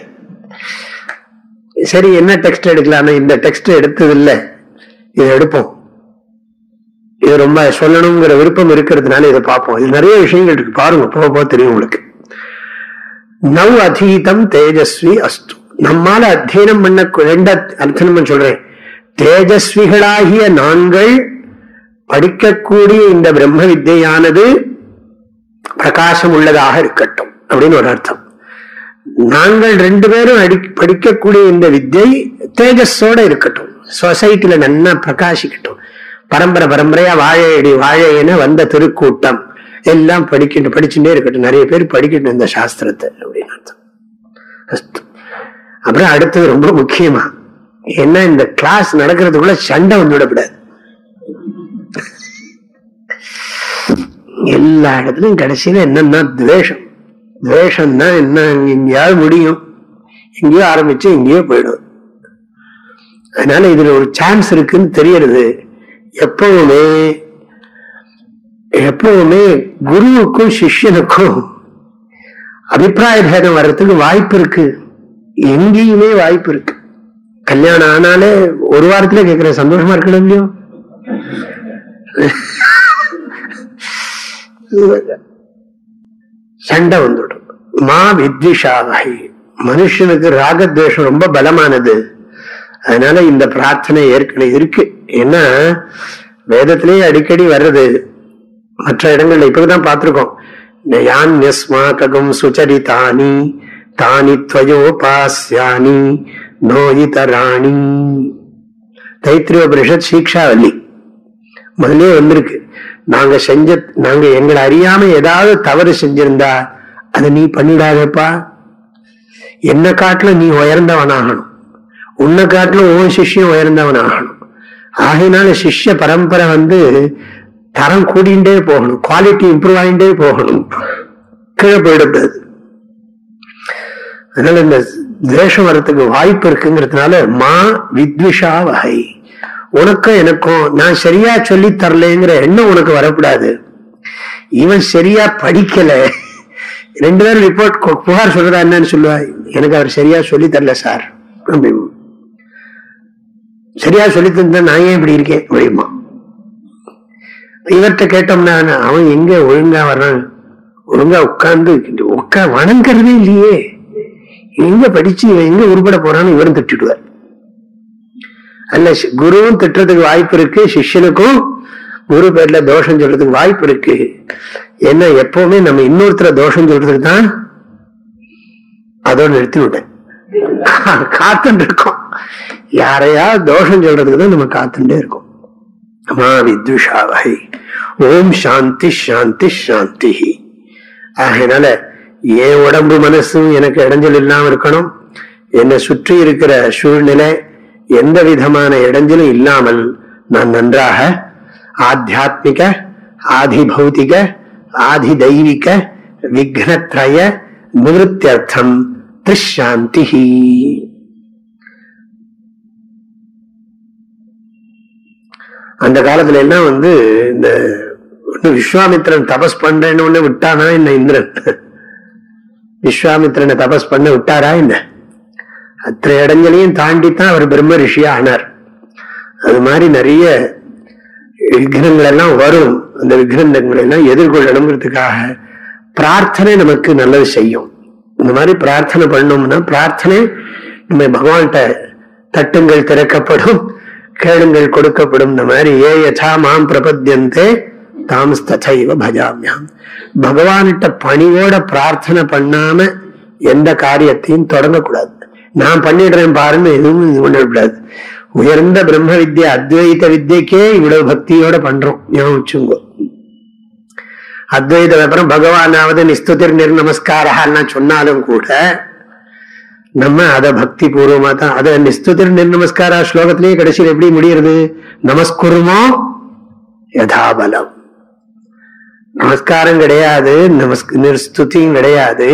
சரி என்ன டெக்ஸ்ட் எடுக்கலாம்னா? இந்த டெக்ஸ்ட் எடுத்தது இல்ல இதை எடுப்போம். இது ரொம்ப சொல்லணுங்கிற விருப்பம் இருக்கிறதுனால இதை பார்ப்போம். இது நிறைய விஷயங்கள் இருக்கு. பாருங்க போக போக தெரியும் உங்களுக்கு. நவ் அதீதம் தேஜஸ்வி அஸ்து. நம்மால அத்தியனம் பண்ண ரெண்ட அர்த்தம் சொல்றேன். தேஜஸ்விகளாகிய நாங்கள் படிக்கக்கூடிய இந்த பிரம்ம வித்தையானது பிரகாசம் உள்ளதாக இருக்கட்டும். அப்படின்னு ஒரு அர்த்தம். நாங்கள் ரெண்டு பேரும் அடி படிக்கக்கூடிய இந்த வித்தை தேஜஸோட இருக்கட்டும். சொசைட்டில நன்னா பிரகாசிக்கட்டும். பரம்பரை பரம்பரையா வாழையடி என வந்த திருக்கூட்டம். எல்லாம் படிக்கிட்டு படிச்சுட்டே இருக்கட்டும். நிறைய பேர் படிக்கட்டும் இந்த சாஸ்திரத்தை அப்படின்னு அர்த்தம். அஸ்து. அப்புறம் அடுத்தது ரொம்ப முக்கியமா என்ன இந்த கிளாஸ் நடக்கிறதுக்குள்ள சண்டை வந்துவிடக்கூடாது. எல்லா இடத்துலயும் கடைசியில என்னன்னா துவேஷம். துவேஷம்னா தான் என்ன? எங்கேயாவது முடியும். எங்கேயோ ஆரம்பிச்சு எங்கேயோ போயிடும். அதனால இதுல ஒரு சான்ஸ் இருக்குன்னு தெரியறது. எப்பவுமே எப்பவுமே குருவுக்கும் சிஷ்யனுக்கும் அபிப்பிராய பேதம் வர்றதுக்கு வாய்ப்பு இருக்கு. எங்கேயுமே வாய்ப்பு இருக்கு. கல்யாணம் ஆனாலே ஒரு வாரத்துல கேட்கிற சந்தோஷமா இருக்கணும் இல்லையோ? சண்டை வந்துடும் மா வித்விஷாவை மனுஷனுக்கு ராகத்வேஷம் ரொம்ப பலமானது அதனால இந்த பிரார்த்தனை ஏற்கனவே இருக்கு ஏன்னா வேதத்திலேயே அடிக்கடி வர்றது மற்ற இடங்கள்ல இப்பதான் பார்த்திருக்கோம் யான்யஸ்மாகம் சுச்சரிதானி தானி துவயோபாஸ்யானி நோயிதராணி தைத்திரியோபனிஷத் சீக்ஷாவல்லி முதலே வந்திருக்கு நாங்க செஞ்ச நாங்க எங்களை அறியாம ஏதாவது தவறு செஞ்சிருந்தா அதை நீ பண்ணிடாதப்பா. என்ன காட்டுல நீ உயர்ந்தவனாகணும். உன்னை காட்டுல உன் சிஷ்யம் உயர்ந்தவனாகணும். ஆகையினால சிஷ்ய பரம்பரை வந்து தரம் கூடிண்டே போகணும். குவாலிட்டி இம்ப்ரூவ் ஆகிண்டே போகணும். கீழே போயிடக்கூடாது அதனால இந்த துவேஷம் வர்றதுக்கு வாய்ப்பு இருக்குங்கிறதுனால மா வித்விஷா வகை. உனக்கும் எனக்கும் நான் சரியா சொல்லி தரலைங்கிற எண்ணம் உனக்கு வரக்கூடாது. இவன் சரியா படிக்கல. ரெண்டு பேரும் ரிப்போர்ட் புகார் சொல்றா என்னன்னு சொல்லுவா. எனக்கு அவர் சரியா சொல்லி தரல சார். அப்படின்னு சரியா சொல்லி தந்தா நான் ஏன் இப்படி இருக்கேன் அப்படிமா. இவர்கிட்ட கேட்டோம்னா அவன் எங்க ஒழுங்கா வர்றான்? ஒழுங்கா உட்கார்ந்து உட்கா வணங்குறதே இல்லையே. எங்க படிச்சு இவன் எங்க உருப்பட போறான்னு இவரும் திட்டுடுவார். அல்ல குருவும் திட்டுறதுக்கு வாய்ப்பு இருக்கு சிஷ்யனுக்கும் குரு பேர்ல தோஷம் சொல்றதுக்கு வாய்ப்பு இருக்கு. ஏன்னா எப்பவுமே நம்ம இன்னொருத்தர தோஷம் சொல்றதுக்கு தான் அதோட நிறுத்தி விட்டேன். காத்துட்டு இருக்கோம். யாரையா தோஷம் சொல்றதுக்கு தான் நம்ம காத்துட்டே இருக்கோம். மா வித்விஷாவகை ஓம் சாந்தி சாந்தி சாந்தி. ஆகையினால என் உடம்பு மனசும் எனக்கு இடைஞ்சல் இல்லாம இருக்கணும். என்னை சுற்றி இருக்கிற சூழ்நிலை எந்த விதமான இடைஞ்சலும் இல்லாமல் நான் நன்றாக ஆத்தியாத்மிக ஆதி பௌத்திக ஆதி தெய்வீக விக்னத்ரய நிவத்தியர்த்தம் திருஷாந்தி அந்த காலத்துல எல்லாம் வந்து இந்த ஒண்ணு விஸ்வாமித்திரன் தபஸ் பண்றேன்னு ஒண்ணு விட்டானா என்ன இந்திரன்? விஸ்வாமித்திரனை தபஸ் பண்ண விட்டாரா என்ன? அத்தனை இடங்களையும் தாண்டித்தான் அவர் பிரம்ம ரிஷியா ஆனார். அது மாதிரி நிறைய விக்னங்கள் எல்லாம் வரும். அந்த விக்னங்களை எல்லாம் எதிர்கொள்ளணுங்கிறதுக்காக பிரார்த்தனை நமக்கு நல்லது செய்யும். இந்த மாதிரி பிரார்த்தனை பண்ணோம்னா பிரார்த்தனை நம்ம பகவான்கிட்ட தட்டுங்கள் திறக்கப்படும் கேளுங்கள் கொடுக்கப்படும். இந்த மாதிரி ஏ யசா மாம் பிரபத்தியந்தே தாம் ததைவ பஜாமியாம். பகவான்கிட்ட பணியோட பிரார்த்தனை பண்ணாம எந்த காரியத்தையும் தொடங்கக்கூடாது. நான் பண்ணிடுறேன் பாருன்னு எதுவும் இது பண்ணக்கூடாது உயர்ந்த பிரம்ம வித்யா அத்வைத வித்யக்கே இவ்வளவு பக்தியோட பண்றோம். ஞாபகம் வச்சுங்கோ அத்வைத அப்புறம் பகவானாவது நிஸ்துதிர் நிர்நமஸ்காரா சொன்னாலும் கூட நம்ம அத பக்தி பூர்வமா தான் அத நிஸ்துதிர் நிர்நமஸ்காரா ஸ்லோகத்திலேயே கடைசியில் எப்படி முடியறது நமஸ்குருமோ யதாபலம். நமஸ்காரம் கிடையாது நமஸ்க நிஸ்துதியும் கிடையாது.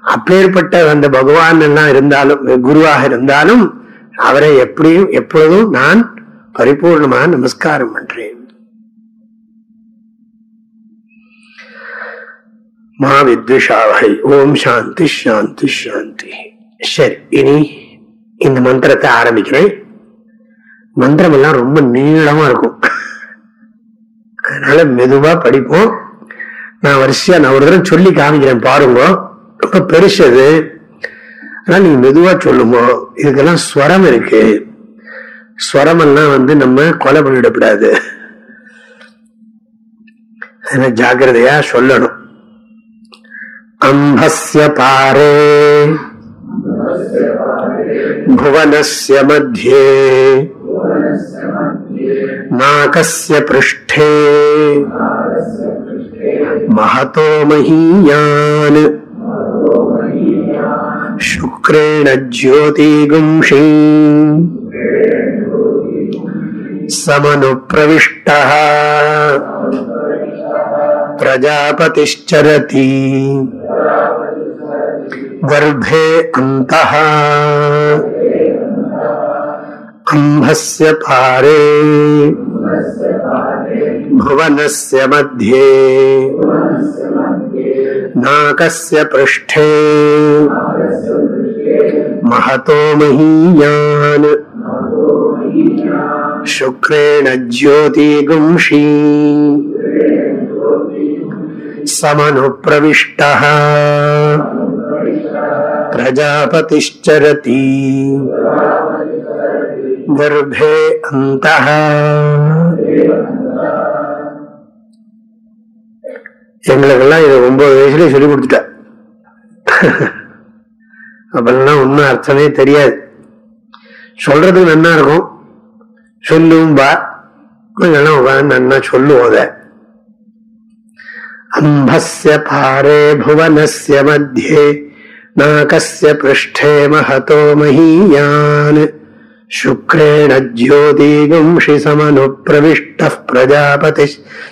அப்பேற்பட்ட அந்த பகவான் எல்லாம் இருந்தாலும் குருவாக இருந்தாலும் அவரை எப்படியும் எப்பொழுதும் நான் பரிபூர்ணமாக நமஸ்காரம் பண்றேன். மா வித்விஷாவகை ஓம் சாந்தி சாந்தி சாந்தி. சரி இனி இந்த மந்திரத்தை ஆரம்பிக்கிறேன். மந்திரம் எல்லாம் ரொம்ப நீளமா இருக்கும். அதனால மெதுவா படிப்போம். நான் வரிசையா நான் ஒரு தடவை சொல்லி காமிக்கிறேன் பாருங்க. ரொம்ப பெருசு அது அதனால நீங்க மெதுவா சொல்லுங்க இதுக்கெல்லாம் ஸ்வரம் இருக்கு ஸ்வரம் எல்லாம் வந்து நம்ம கொலை பண்ணிடக்கூடாது அதனால ஜாக்கிரதையா சொல்லணும் அம்பஸ்ய பாரே भुवनस्य मध्ये नाकस्य पृष्ठे महतो महीयान् शुक्रेण ज्योतिगुंषी समनुप्रविष्टः। प्रजापतिश्चरति। गर्भे अन्तः। अम्भस्य पारे। भुवनस्य मध्ये। नाकस्य पृष्ठे। महतो महीयान्। शुक्रेण ज्योतिगुंषी। समनुप्रविष्टः। प्रजापतिश्चरति। गर्भे अन्तः। எங்களுக்கெல்லாம் இது ஒன்பது வயசுலேயே சொல்லி கொடுத்துட்டா. அப்பெல்லாம் ஒன்றும் அர்த்தமே தெரியாது. சொல்றதுக்கு நன்னா இருக்கும். சொல்லும் பா கொஞ்சம் உட்கார்ந்து நன்னா சொல்லுவோம் அதை. அம்பஸ்ய பாரே புவனஸ்ய மத்தியே நாகஸ்ய பிருஷ்டே மகதோ மஹீயான். சுக்ரேண ஜோதிகும்ஷி சமனு பிரவிஷ்ட பிரஜாபதி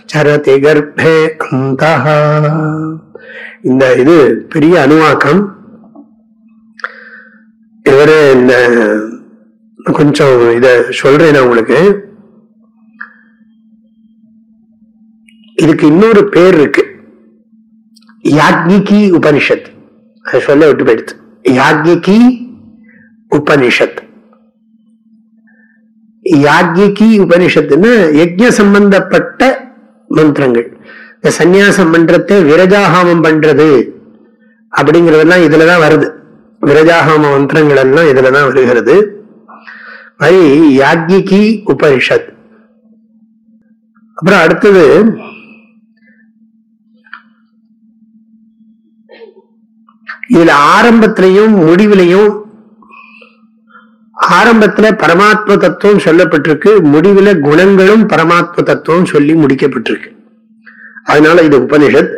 சரதி கர்ப்பே அந்த இந்த இது பெரிய அணுவாக்கம். இவரு இந்த கொஞ்சம் இத சொல்றேன் நான் உங்களுக்கு. இதுக்கு இன்னொரு பேர் இருக்கு. யாக்ஞிகி உபனிஷத். அதை சொல்ல விட்டு போயிடுது யாக்ஞிகி உபனிஷத். யாக்ஞிகி உபனிஷத்துன்னா யஜ்ஞ சம்பந்தப்பட்ட மந்திரங்கள். இந்த சந்நியாச மன்றத்தை விரஜாகாமம் பண்றது அப்படிங்கறதெல்லாம் இதுலதான் வருது. விரஜாகாம மந்திரங்கள் எல்லாம் இதுலதான் வருகிறது. மாதிரி யாக்ஞிகி உபனிஷத். அப்புறம் அடுத்தது இதுல ஆரம்பத்திலையும் முடிவிலையும் ஆரம்பத்துல பரமாத்ம தத்துவம் சொல்லப்பட்டிருக்கு. முடிவுல குணங்களும் பரமாத்ம தத்துவம் சொல்லி முடிக்கப்பட்டிருக்கு. அதனால இது உபனிஷத்.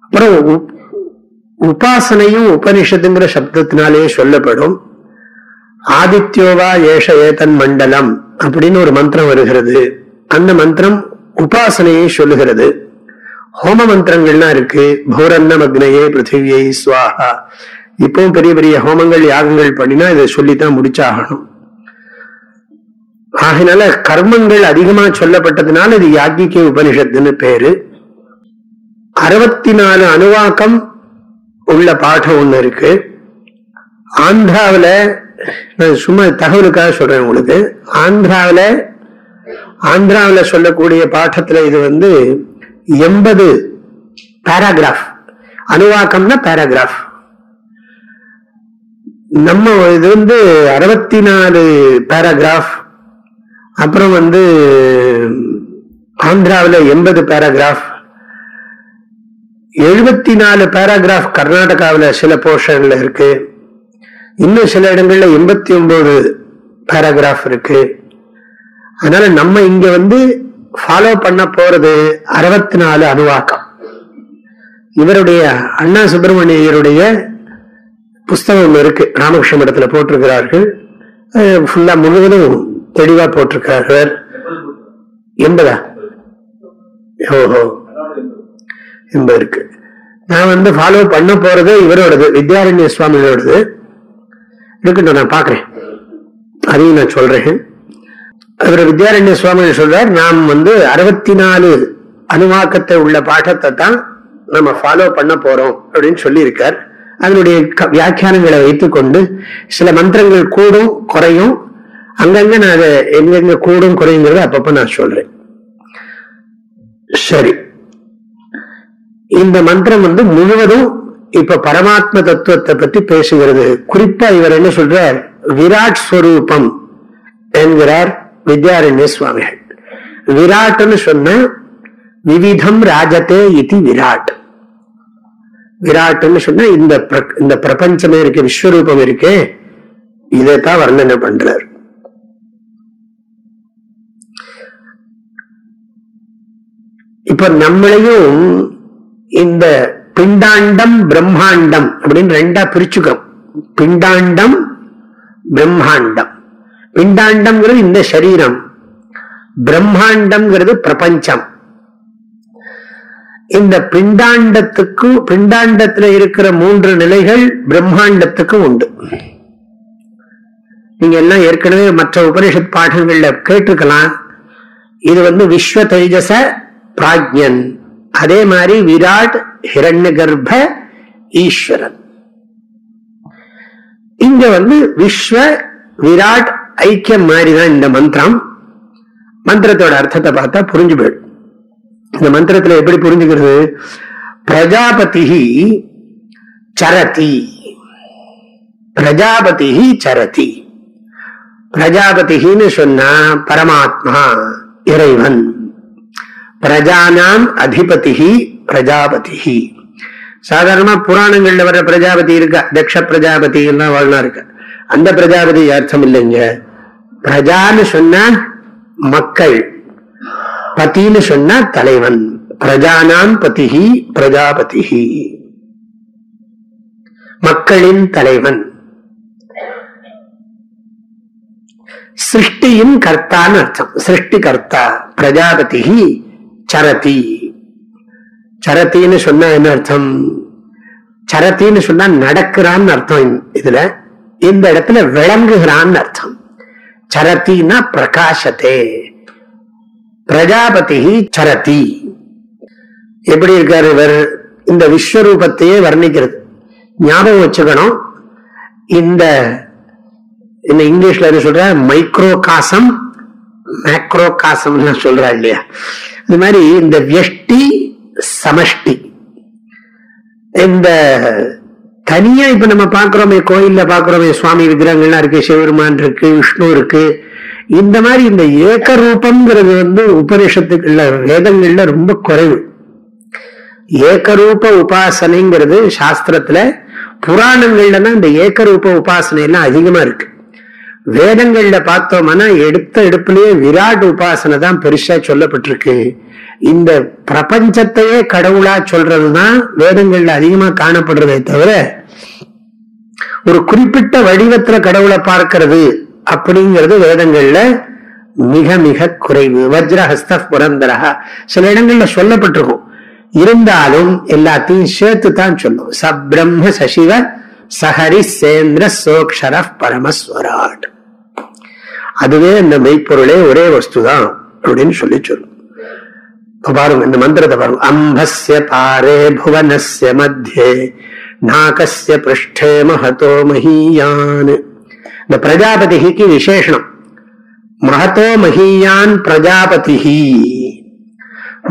அப்புறம் உபாசனையும் உபனிஷத்துங்கிற சப்தத்தினாலேயே சொல்லப்படும். ஆதித்யோவா ஏஷ ஏதன் மண்டலம் அப்படின்னு ஒரு மந்திரம் வருகிறது. அந்த மந்திரம் உபாசனையை சொல்லுகிறது. ஹோம மந்திரங்கள்லாம் இருக்கு. பூரன்னம் அக்னையே பிருத்திவியை சுவாகா இப்பவும் பெரிய பெரிய ஹோமங்கள் யாகங்கள் பண்ணினா இதை சொல்லித்தான் முடிச்சாகணும். ஆகினால கர்மங்கள் அதிகமா சொல்லப்பட்டதுனால இது யாக்கிகை உபனிஷத்துன்னு பேரு. அறுபத்தி நாலு அணுவாக்கம் உள்ள பாடம் ஒண்ணு இருக்கு. ஆந்திராவில் நான் சும்மா தகவலுக்காக சொல்றேன் உங்களுக்கு. ஆந்திராவில் ஆந்திராவில் சொல்லக்கூடிய பாடத்துல இது வந்து எண்பது பேராகிராஃப். அணுவாக்கம்னா பேராகிராஃப். நம்ம இது வந்து அறுபத்தி நாலு பேராகிராஃப் அப்புறம் வந்து ஆந்திராவில் எண்பது பேராகிராஃப் எழுபத்தி நாலு பேராகிராஃப் கர்நாடகாவில் சில போர்ஷன்ல இருக்கு. இன்னும் சில இடங்களில் எண்பத்தி ஒன்பது பேராகிராஃப் இருக்கு. அதனால நம்ம இங்க வந்து ஃபாலோ பண்ண போறது அறுபத்தி நாலு அணுவாக்கம். இவருடைய அண்ணா சுப்பிரமணியருடைய புஸ்தகம் இருக்கு. ராமகிருஷ்ண இடத்துல போட்டிருக்கிறார்கள். ஃபுல்லா முழுவதும் தெளிவா போட்டிருக்கிறார்கள். எண்பதா? ஓஹோ. எண்பது இருக்கு. நான் வந்து ஃபாலோ பண்ண போறது இவரோடது வித்யாரண்ய சுவாமியோடது இருக்கட்டும் நான் பாக்குறேன் அதையும் நான் சொல்றேன். அவர் வித்யாரண்ய சுவாமி சொல்றார் நாம் வந்து அறுபத்தி நாலு அணுவாக்கத்தை உள்ள பாடத்தை தான் நம்ம ஃபாலோ பண்ண போறோம் அப்படின்னு சொல்லியிருக்கார். அதனுடைய வியாக்கியானங்களை வைத்துக்கொண்டு சில மந்திரங்கள் கூடும் குறையும். அங்கங்க நான் அதை எங்கெங்க கூடும் குறையுங்கிறத அப்பப்ப நான் சொல்றேன். சரி. இந்த மந்திரம் வந்து முழுவதும் இப்ப பரமாத்ம தத்துவத்தை பத்தி பேசுகிறது. குறிப்பா இவர் என்ன சொல்றார்? விராட் ஸ்வரூபம் என்கிறார் வித்யாரண்ய சுவாமிகள். விராட்னு சொன்ன விவிதம் ராஜதே இது விராட். விராட்டுன்னு சொன்னா இந்த பிர- இந்த பிரபஞ்சமே இருக்கு விஸ்வரூபம் இருக்கு இதைத்தான் வர்ணனை பண்றார். இப்ப நம்மளையும் இந்த பிண்டாண்டம் பிரம்மாண்டம் அப்படின்னு ரெண்டா பிரிச்சுக்கிறோம். பிண்டாண்டம் பிரம்மாண்டம். பிண்டாண்டம்ங்கிறது இந்த சரீரம். பிரம்மாண்டம்ங்கிறது பிரபஞ்சம். இந்த பிண்டாண்டத்துக்கு பிண்டாண்டத்துல இருக்கிற மூன்று நிலைகள் பிரம்மாண்டத்துக்கும் உண்டு. நீங்க எல்லாம் ஏற்கனவே மற்ற உபனிஷத் பாடங்கள்ல கேட்டிருக்கலாம். இது வந்து விஸ்வ தைஜச பிராஜ்யன். அதே மாதிரி விராட் ஹிரண்ய கர்ப்ப ஈஸ்வரன். இங்க வந்து விஸ்வ விராட் ஐக்கியம் மாதிரிதான் இந்த மந்திரம். மந்திரத்தோட அர்த்தத்தை பார்த்தா புரிஞ்சு போயிடும். இந்த மந்திரத்துல எப்படி புரிஞ்சுக்கிறது? பிரஜாபதி சரதி. பிரஜாபதி சரதி. பிரஜாபதின்னு சொன்னா பரமாத்மா இறைவன். பிரஜானாம் அதிபதி பிரஜாபதி சாதாரணமா புராணங்கள்ல வர்ற பிரஜாபதி இருக்கா? தக்ஷ பிரஜாபதி எல்லாம் வாழ்னா இருக்க? அந்த பிரஜாபதி அர்த்தம் இல்லைங்க. பிரஜான்னு சொன்னா மக்கள். பதின்னு சொன்னா தலைவன். பிரஜானாம் பதிஹி பிரஜாபதிஹி. மக்களின் தலைவன். சிருஷ்டியின் கர்த்தான்னு அர்த்தம். சிருஷ்டி கர்த்தா பிரஜாபதி சரதி. சரத்தின்னு சொன்னா என்ன அர்த்தம்? சரத்தின்னு சொன்னா நடக்கிறான்னு அர்த்தம் இதுல. இந்த இடத்துல விளங்குகிறான்னு அர்த்தம். சரத்தின்னா பிரகாசத்தே பிரஜாபதி சரதி. எப்படி இருக்காரு இவர்? இந்த விஸ்வரூபத்தையே வர்ணிக்கிறது. ஞாபகம் வச்சுக்கணும். இந்த இந்த இங்கிலீஷ்ல என்ன சொல்ற? மைக்ரோ காசம் மேக்ரோ காசம் சொல்றா இல்லையா? இது மாதிரி இந்த வியஷ்டி சமஷ்டி. இந்த தனியா இப்ப நம்ம பாக்குறோமே கோயில்ல பாக்குறோமே சுவாமி விக்கிரகங்கள்லாம் இருக்கு சிவபெருமான் இருக்கு விஷ்ணு இருக்கு இந்த மாதிரி இந்த ஏக்க ரூபம்ங்கிறது வந்து உபனிஷத்துக்குள்ள வேதங்கள்ல ரொம்ப குறைவு. ஏகரூப உபாசனைங்கிறது சாஸ்திரத்துல புராணங்கள்ல தான் இந்த ஏகரூப உபாசனை எல்லாம் அதிகமா இருக்கு. வேதங்கள்ல பார்த்தோம்னா எடுத்த எடுப்புலயே விராட் உபாசனை தான் பெருசா சொல்லப்பட்டிருக்கு. இந்த பிரபஞ்சத்தையே கடவுளா சொல்றதுதான் வேதங்கள்ல அதிகமா காணப்படுறதே தவிர ஒரு குறிப்பிட்ட வடிவத்துல கடவுளை பார்க்கிறது அப்படிங்கிறது வேதங்கள்ல மிக மிக குறைவு. வஜ்ரஹஸ்த புரந்தரகா சில இடங்கள்ல சொல்லப்பட்டிருக்கும். இருந்தாலும் எல்லாத்தையும் சேர்த்து தான் சொல்லும். சப்ரம்ம சசிவ சஹரி சேந்திர சோக்ஷர பரமஸ்வராட். அதுவே இந்த மெய்ப்பொருளே ஒரே வஸ்துதான் அப்படின்னு சொல்லி சொல்லும். பாருங்க இந்த மந்திரத்தை பாருங்க. அம்பஸ்ய பாரே புவனஸ்ய மத்தியே. நாகஸ்ய பிருஷ்டே மகதோ மகியான் இந்த பிரஜாபதிக்கு விசேஷனம் மகத்தோ மகியான் பிரஜாபதி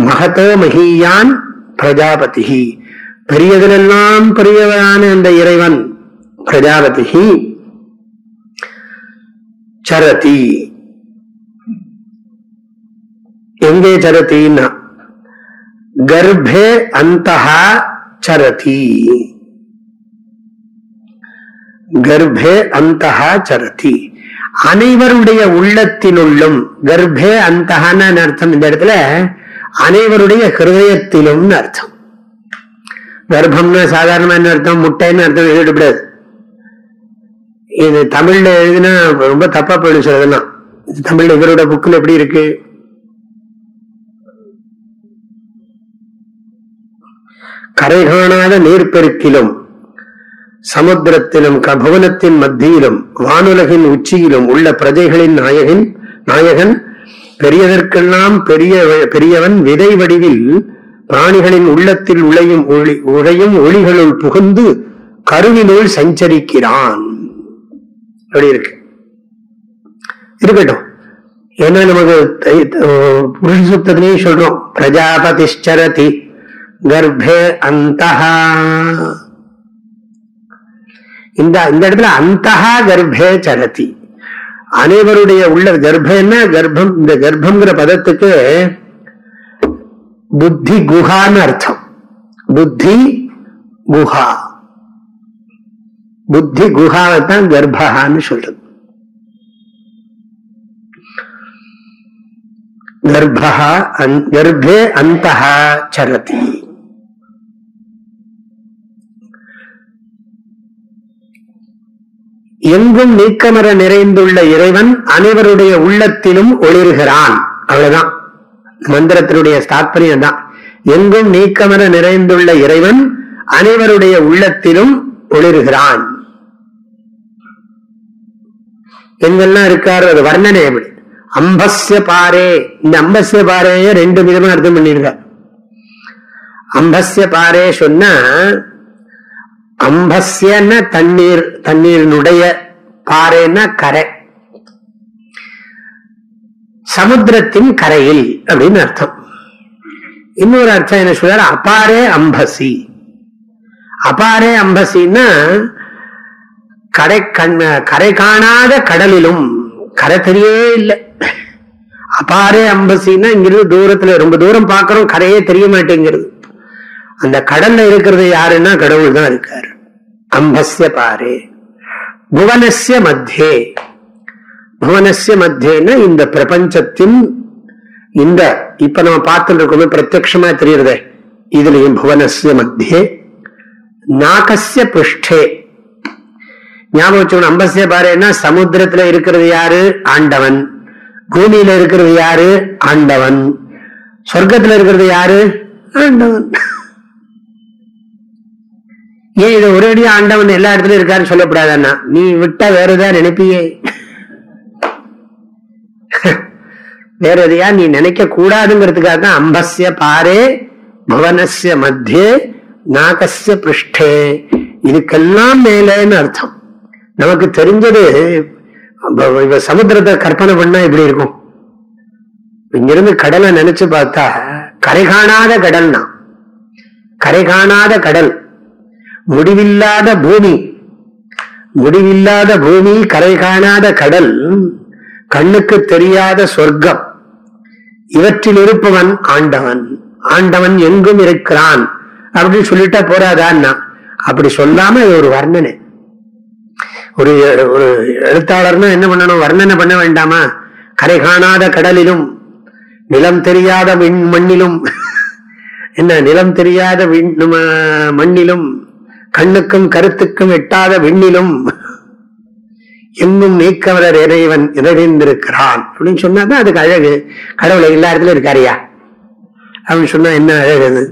மகத்தோ மகியான் பிரஜாபதி பெரியதிலெல்லாம் பெரியவரான அந்த இறைவன் பிரஜாபதி சரதி. எங்கே சரத்தின்னா கர்ப்பே அந்த சரதி. கர்ப்பே அந்தஹா சரதி. அனைவருடைய உள்ளத்தினுள்ளும் கர்ப்பே அந்தஹான்னு அர்த்தம்? இந்த இடத்துல அனைவருடைய ஹிருதயத்திலும் அர்த்தம். கர்ப்பம்னா சாதாரணமா என்ன அர்த்தம்? முட்டைன்னு அர்த்தம் எழுதப்படாது. இது தமிழ்ல எழுதுனா ரொம்ப தப்பா போயிடும் சிலதெல்லாம் இது தமிழ்ல இவரோட புக்கில் எப்படி இருக்கு? கரை காணாத நீர்ப்பெருக்கிலும் சமுத்திரத்திலும் கபவனத்தின் மத்தியிலும் வானுலகின் உச்சியிலும் உள்ள பிரஜைகளின் நாயகன் நாயகன் பெரியதற்கெல்லாம் பெரிய பெரியவன் விதை வடிவில் பிராணிகளின் உள்ளத்தில் உழையும் ஒளி உழையும் ஒளிகளுள் புகுந்து கருவினுள் சஞ்சரிக்கிறான். அப்படி இருக்கு. இருக்கட்டும். ஏன்னா நமக்கு புருஷ சுத்தத்திலேயே சொல்றோம் பிரஜாபதிஷ்சரதி கர்ப்பே அந்த இந்த இந்த இடத்துல அந்தஹா கர்ப்பே சரதி. அனைவருடைய உள்ள கர்ப்பன்னா கர்ப்பம் இந்த கர்ப்பம்ங்கிற பதத்துக்கு புத்தி குஹான்னு அர்த்தம். புத்தி குஹா. புத்தி குஹாவை தான் கர்ப்பகான்னு சொல்றது. கர்ப்பா கர்ப்பே அந்தஹா சரதி. எங்கும் நீக்கமர நிறைந்துள்ள இறைவன் அனைவருடைய உள்ளத்திலும் ஒளிர்கிறான். அவ்வளவுதான். மந்திரத்தினுடைய தாற்பயம் தான் எங்கும் நீக்கமர நிறைந்துள்ள இறைவன் அனைவருடைய உள்ளத்திலும் ஒளிர்கிறான். எங்கெல்லாம் இருக்காரு அது வர்ணனை எப்படி அம்பஸ்ய பாரே. இந்த அம்பஸ்ய பாறைய ரெண்டு விதமா அர்த்தம் பண்ணிருக்க அம்பஸ்ய பாரே சொன்னா அம்பஸ்யன தண்ணீர் தண்ணீரினுடைய பாறைன்னா கரை. சமுத்திரத்தின் கரையில் அப்படின்னு அர்த்தம். இன்னொரு அர்த்தம் என்ன சொல்றாரு? அபாரே அம்பசி. அபாரே அம்பசின்னா கரை கண் கரை காணாத கடலிலும் கரை தெரியவே இல்லை. அபாரே அம்பசின்னா இங்கிருந்து தூரத்துல ரொம்ப தூரம் பார்க்கறோம் கரையே தெரிய மாட்டேங்கிறது. அந்த கடல்ல இருக்கிறது யாருன்னா கடவுள் தான் இருக்காரு. அம்பஸ்ய பாரே. புவனஸ்ய மத்தியே புவனஸ்ய மத்தியன்னா இந்த பிரபஞ்சத்தின் இந்த இப்ப நம்ம பார்த்துட்டு இருக்கோமே பிரத்யமா தெரியுறதே. இதுலயும் புவனஸ்ய மத்தியே நாகசிய புஷ்டே. ஞாபகம் வச்சுக்கணும் அம்பஸ்ய பாருன்னா சமுத்திரத்துல இருக்கிறது யாரு? ஆண்டவன். பூமியில இருக்கிறது யாரு? ஆண்டவன். சொர்க்கத்துல இருக்கிறது யாரு? ஆண்டவன். ஏன் இது ஒரேடியா ஆண்டவன் எல்லா இடத்துலயும் இருக்காருன்னு சொல்லக்கூடாதண்ணா நீ விட்டா வேற ஏதாவது நினைப்பியே? வேற எதையா நீ நினைக்க கூடாதுங்கிறதுக்காக தான் அம்பஸ்ய பாரே புவனஸ்ய மத்தியே நாகஸ்ய பிருஷ்டே. இதுக்கெல்லாம் மேலேன்னு அர்த்தம். நமக்கு தெரிஞ்சது இப்ப சமுத்திரத்தை கற்பனை பண்ணா எப்படி இருக்கும். இங்கிருந்து கடலை நினைச்சு பார்த்தா கரை காணாத கடல்னா. கரை காணாத கடல். முடிவில்லாத பூமி. முடிவில்லாத பூமி கரை காணாத கடல் கண்ணுக்கு தெரியாத சொர்க்கம். இவற்றில் இருப்பவன் ஆண்டவன். ஆண்டவன் எங்கும் இருக்கிறான். அப்படின்னு சொல்லிட்டா போறாதான்னா? அப்படி சொல்லாம இது ஒரு வர்ணனை. ஒரு ஒரு எழுத்தாளர்னா என்ன பண்ணணும்? வர்ணனை பண்ண வேண்டாமா? கரை காணாத கடலிலும் நிலம் தெரியாத விண் மண்ணிலும். என்ன நிலம் தெரியாத விண் ம- மண்ணிலும் கண்ணுக்கும் கருத்துக்கும் எட்டாத விண்ணிலும் எங்கும் நீக்கவரர் இறைவன் நிறைந்திருக்கிறான். அப்படின்னு சொன்னாதான் அதுக்கு அழகு. கடவுளை எல்லா இடத்துலயும் இருக்காரியா அப்படின்னு சொன்னா என்ன அழகு அது?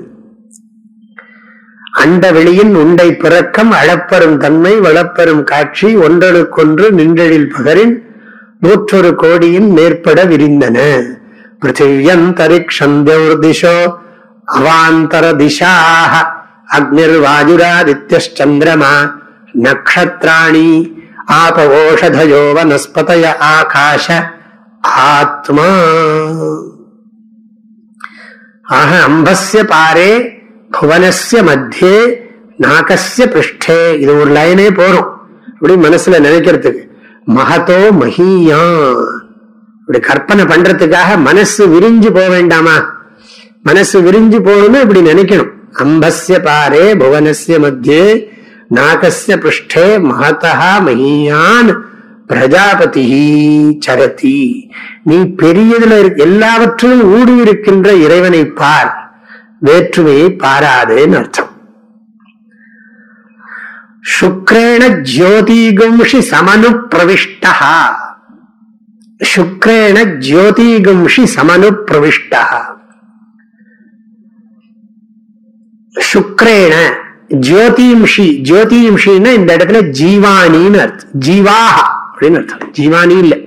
அண்ட வெளியின் உண்டை பிறக்கம் அளப்பெறும் தன்மை வளப்பெறும் காட்சி ஒன்றனுக்கொன்று நின்றழில் பகரின் நூற்றொரு கோடியின் மேற்பட விரிந்தன. பிருத்திவியந்தரிக்ஷந்தோர் திசோ அவாந்தர திசாக அக்னிர் வாஜுராதித்யச்சந்திரமா நக்ஷத்ராணி ஆபவோஷதயோ வனஸ்பதய ஆகாஷ ஆத்மா ஆக அம்பஸ்ய பாரே புவனஸ்ய மத்தியே நாகஸ்ய பிருஷ்டே இது ஒரு லைனே போறோம். இப்படி மனசுல நினைக்கிறதுக்கு மகதோ மகியா இப்படி கற்பனை பண்றதுக்காக மனசு விரிஞ்சு போக வேண்டாமா? மனசு விரிஞ்சு போகணும்னு இப்படி நினைக்கணும். அம்பஸ்ய பாரே புவனஸ்ய மத்தியே நாகஸ்ய பிருஷ்டே மகதா மகியான் பிரஜாபதி சரதி. நீ பெரியதுல எல்லாவற்றிலும் ஊடி இருக்கின்ற இறைவனை பார். வேற்றுமையை பாராதேன்னு அர்த்தம். சுக்ரேண ஜோதிகும்ஷி சமனு பிரவிஷ்டா சுக்ரேண ஜோதிகும்ஷி சமனு பிரவிஷ்டா சுக்ரேன ஜோதிம்ஷி ஜோதிம்ஷின்னா இந்த இடத்துல ஜீவானின்னு அர்த்தம். ஜீவாக அப்படின்னு அர்த்தம். ஜீவானி இல்ல.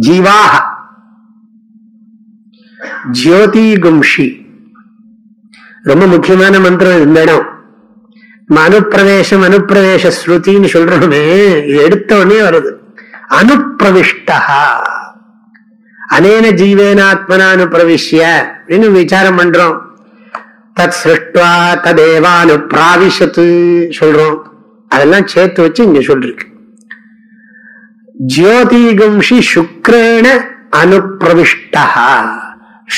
ஜீவாக ஜோதிகும்ஷி ரொம்ப முக்கியமான மந்திரம் இந்த இடம். நம்ம அனுப்பிரவேசம் அனுப்பிரவேச ஸ்ருதின்னு சொல்றோமே இது எடுத்த உடனே வருது. அனுப்பிரவிஷ்டா அனேன ஜீவேனாத்மனா அனுப்பிரவிஷ்ய அப்படின்னு விசாரம் பண்றோம். தத் சிருஷ்டுவா ததேவானு பிராவிஷத்து சொல்றோம். அதெல்லாம் சேர்த்து வச்சு இங்க சொல்லிருக்கு ஜோதிகும்ஷி சுக்ரேண அனுப்பிரவிஷ்டா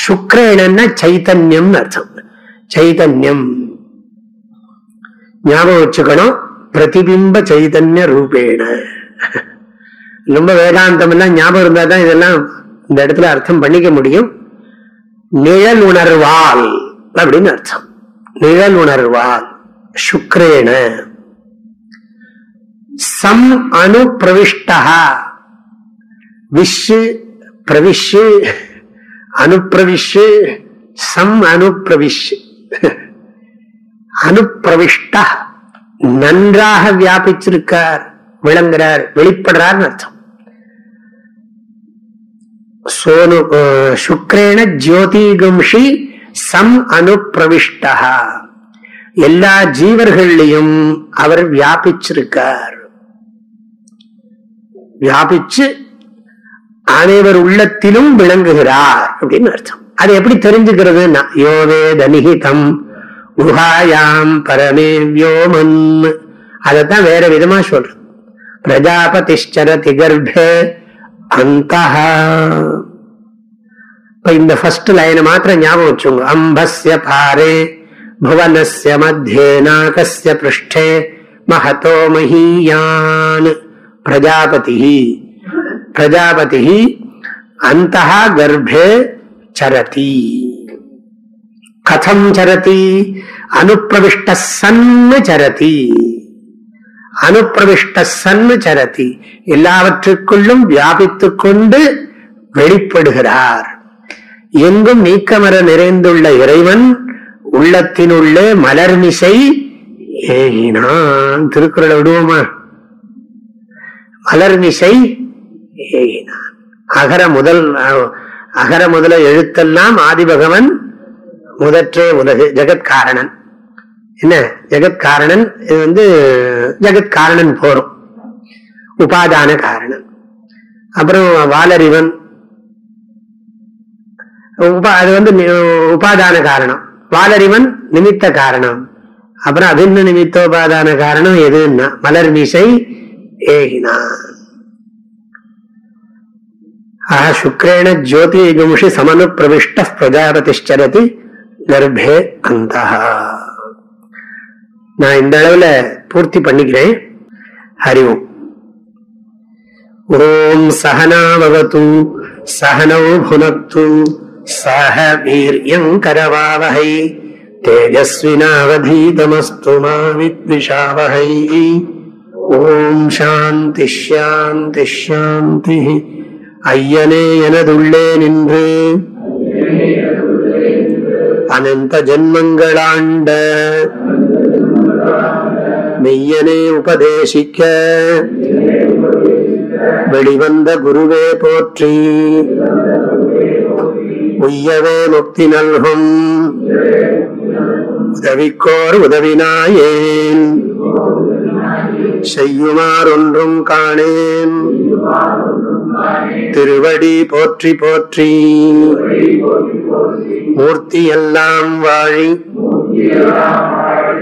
சுக்ரேணன்னா சைத்தன்யம் அர்த்தம். சைதன்யம். ஞாபகம் வச்சுக்கணும். பிரதிபிம்ப சைதன்ய ரூபேண. ரொம்ப வேதாந்தம் எல்லாம் ஞாபகம் இருந்தா தான் இதெல்லாம் இந்த இடத்துல அர்த்தம் பண்ணிக்க முடியும். நிழல் உணர்வால். அப்படின்னு அர்த்தம். நிழல் உணர்வால் சுக்ரேண சம் அணு பிரவிஷ்டா விஷு பிரவிஷு அனுப்பிரவிஷு சம் அனுப்பிரவிஷ் அனுப்பிரவிஷ்ட. நன்றாக வியாபிச்சிருக்கார் விளங்குறார் வெளிப்படுறார் அர்த்தம். சோனு அஹ், ஜோதிகம்ஷி சம் அனுப்பிரவிஷ்டா எல்லா ஜீவர்களையும் அவர் வியாபிச்சிருக்கார். வியாபிச்சு அனைவர் உள்ளத்திலும் விளங்குகிறார் அப்படின்னு அர்த்தம். அது எப்படி தெரிஞ்சுக்கிறதுன்னா யோவே தனிஹிதம் குஹாயாம் பரமே வியோமன் அதைத்தான் வேற விதமா சொல்றது. பிரஜாபதிஷ்சரதி கர்ப்பே அந்த இப்ப இந்த ஃபர்ஸ்ட் லைனை மாத்திரம் ஞாபகம் வச்சுங்க அம்பஸ்ய பாரே புவனஸ்ய மத்தியே நாகஸ்ய பிருஷ்டே மகதோ மஹீயான் பிரஜாபதி பிரஜாபதி அந்த கர்ப்பே சரதி. கதம் சரதி அனுப்பிரவிஷ்ட சன்னு சரதி. அனுப்பிரவிஷ்ட சன்னு சரதி. எல்லாவற்றுக்குள்ளும் வியாபித்துக் கொண்டு வெளிப்படுகிறார். எங்கும் நீக்கமர நிறைந்துள்ள இறைவன் உள்ளத்தினுள்ளே மலர்மிசை ஏகினான். திருக்குறளை விடுவோமா? மலர்மிசை ஏகினான். அகர முதல் அகர முதல எழுத்தெல்லாம் ஆதிபகவன் முதற்றே உலகு ஜெகத்காரணன். என்ன? ஜெகத்காரணன் இது வந்து ஜெகத்காரணன் போரும் உபாதான காரணன். அப்புறம் வாலறிவன் உபா அது வந்து உபாதான காரணம். வாலறிவன் நிமித்த காரணம். அப்புறம் அபின்ன நிமித்தோபாதான காரணம்? எதுன்னா மலர் மீசை ஏகினான். ஆஹ சுக்ரேண ஜோதி ஜோதிகும்ஷி சமனு பிரவிஷ்ட பிரஜாபதிஷ்சரதி கர்ப்பே அந்த. நான் இந்த அளவுல பூர்த்தி பண்ணிக்கிறேன். ஹரி ஓம். ஓம் சகனோ சகனௌ புனக்து சக வீரியங்கரவாவகை தேஜஸ்வினாவதீதமஸ்து மாவித்விஷாவகை ஓம் சாந்தி ஷாந்தி ஷாந்தி ஐயனே எனதுள்ளே நின்று அனந்த ஜென்மங்களாண்ட மெய்யனே உபதேசிக்க. வெளிவந்த குருவே போற்றி. உய்யவே முக்தி நல்கும். உதவிக்கோர் உதவினாயேன். செய்யுமாறொன்றும் காணேன். திருவடி போற்றி போற்றி. மூர்த்தி எல்லாம் வாழி.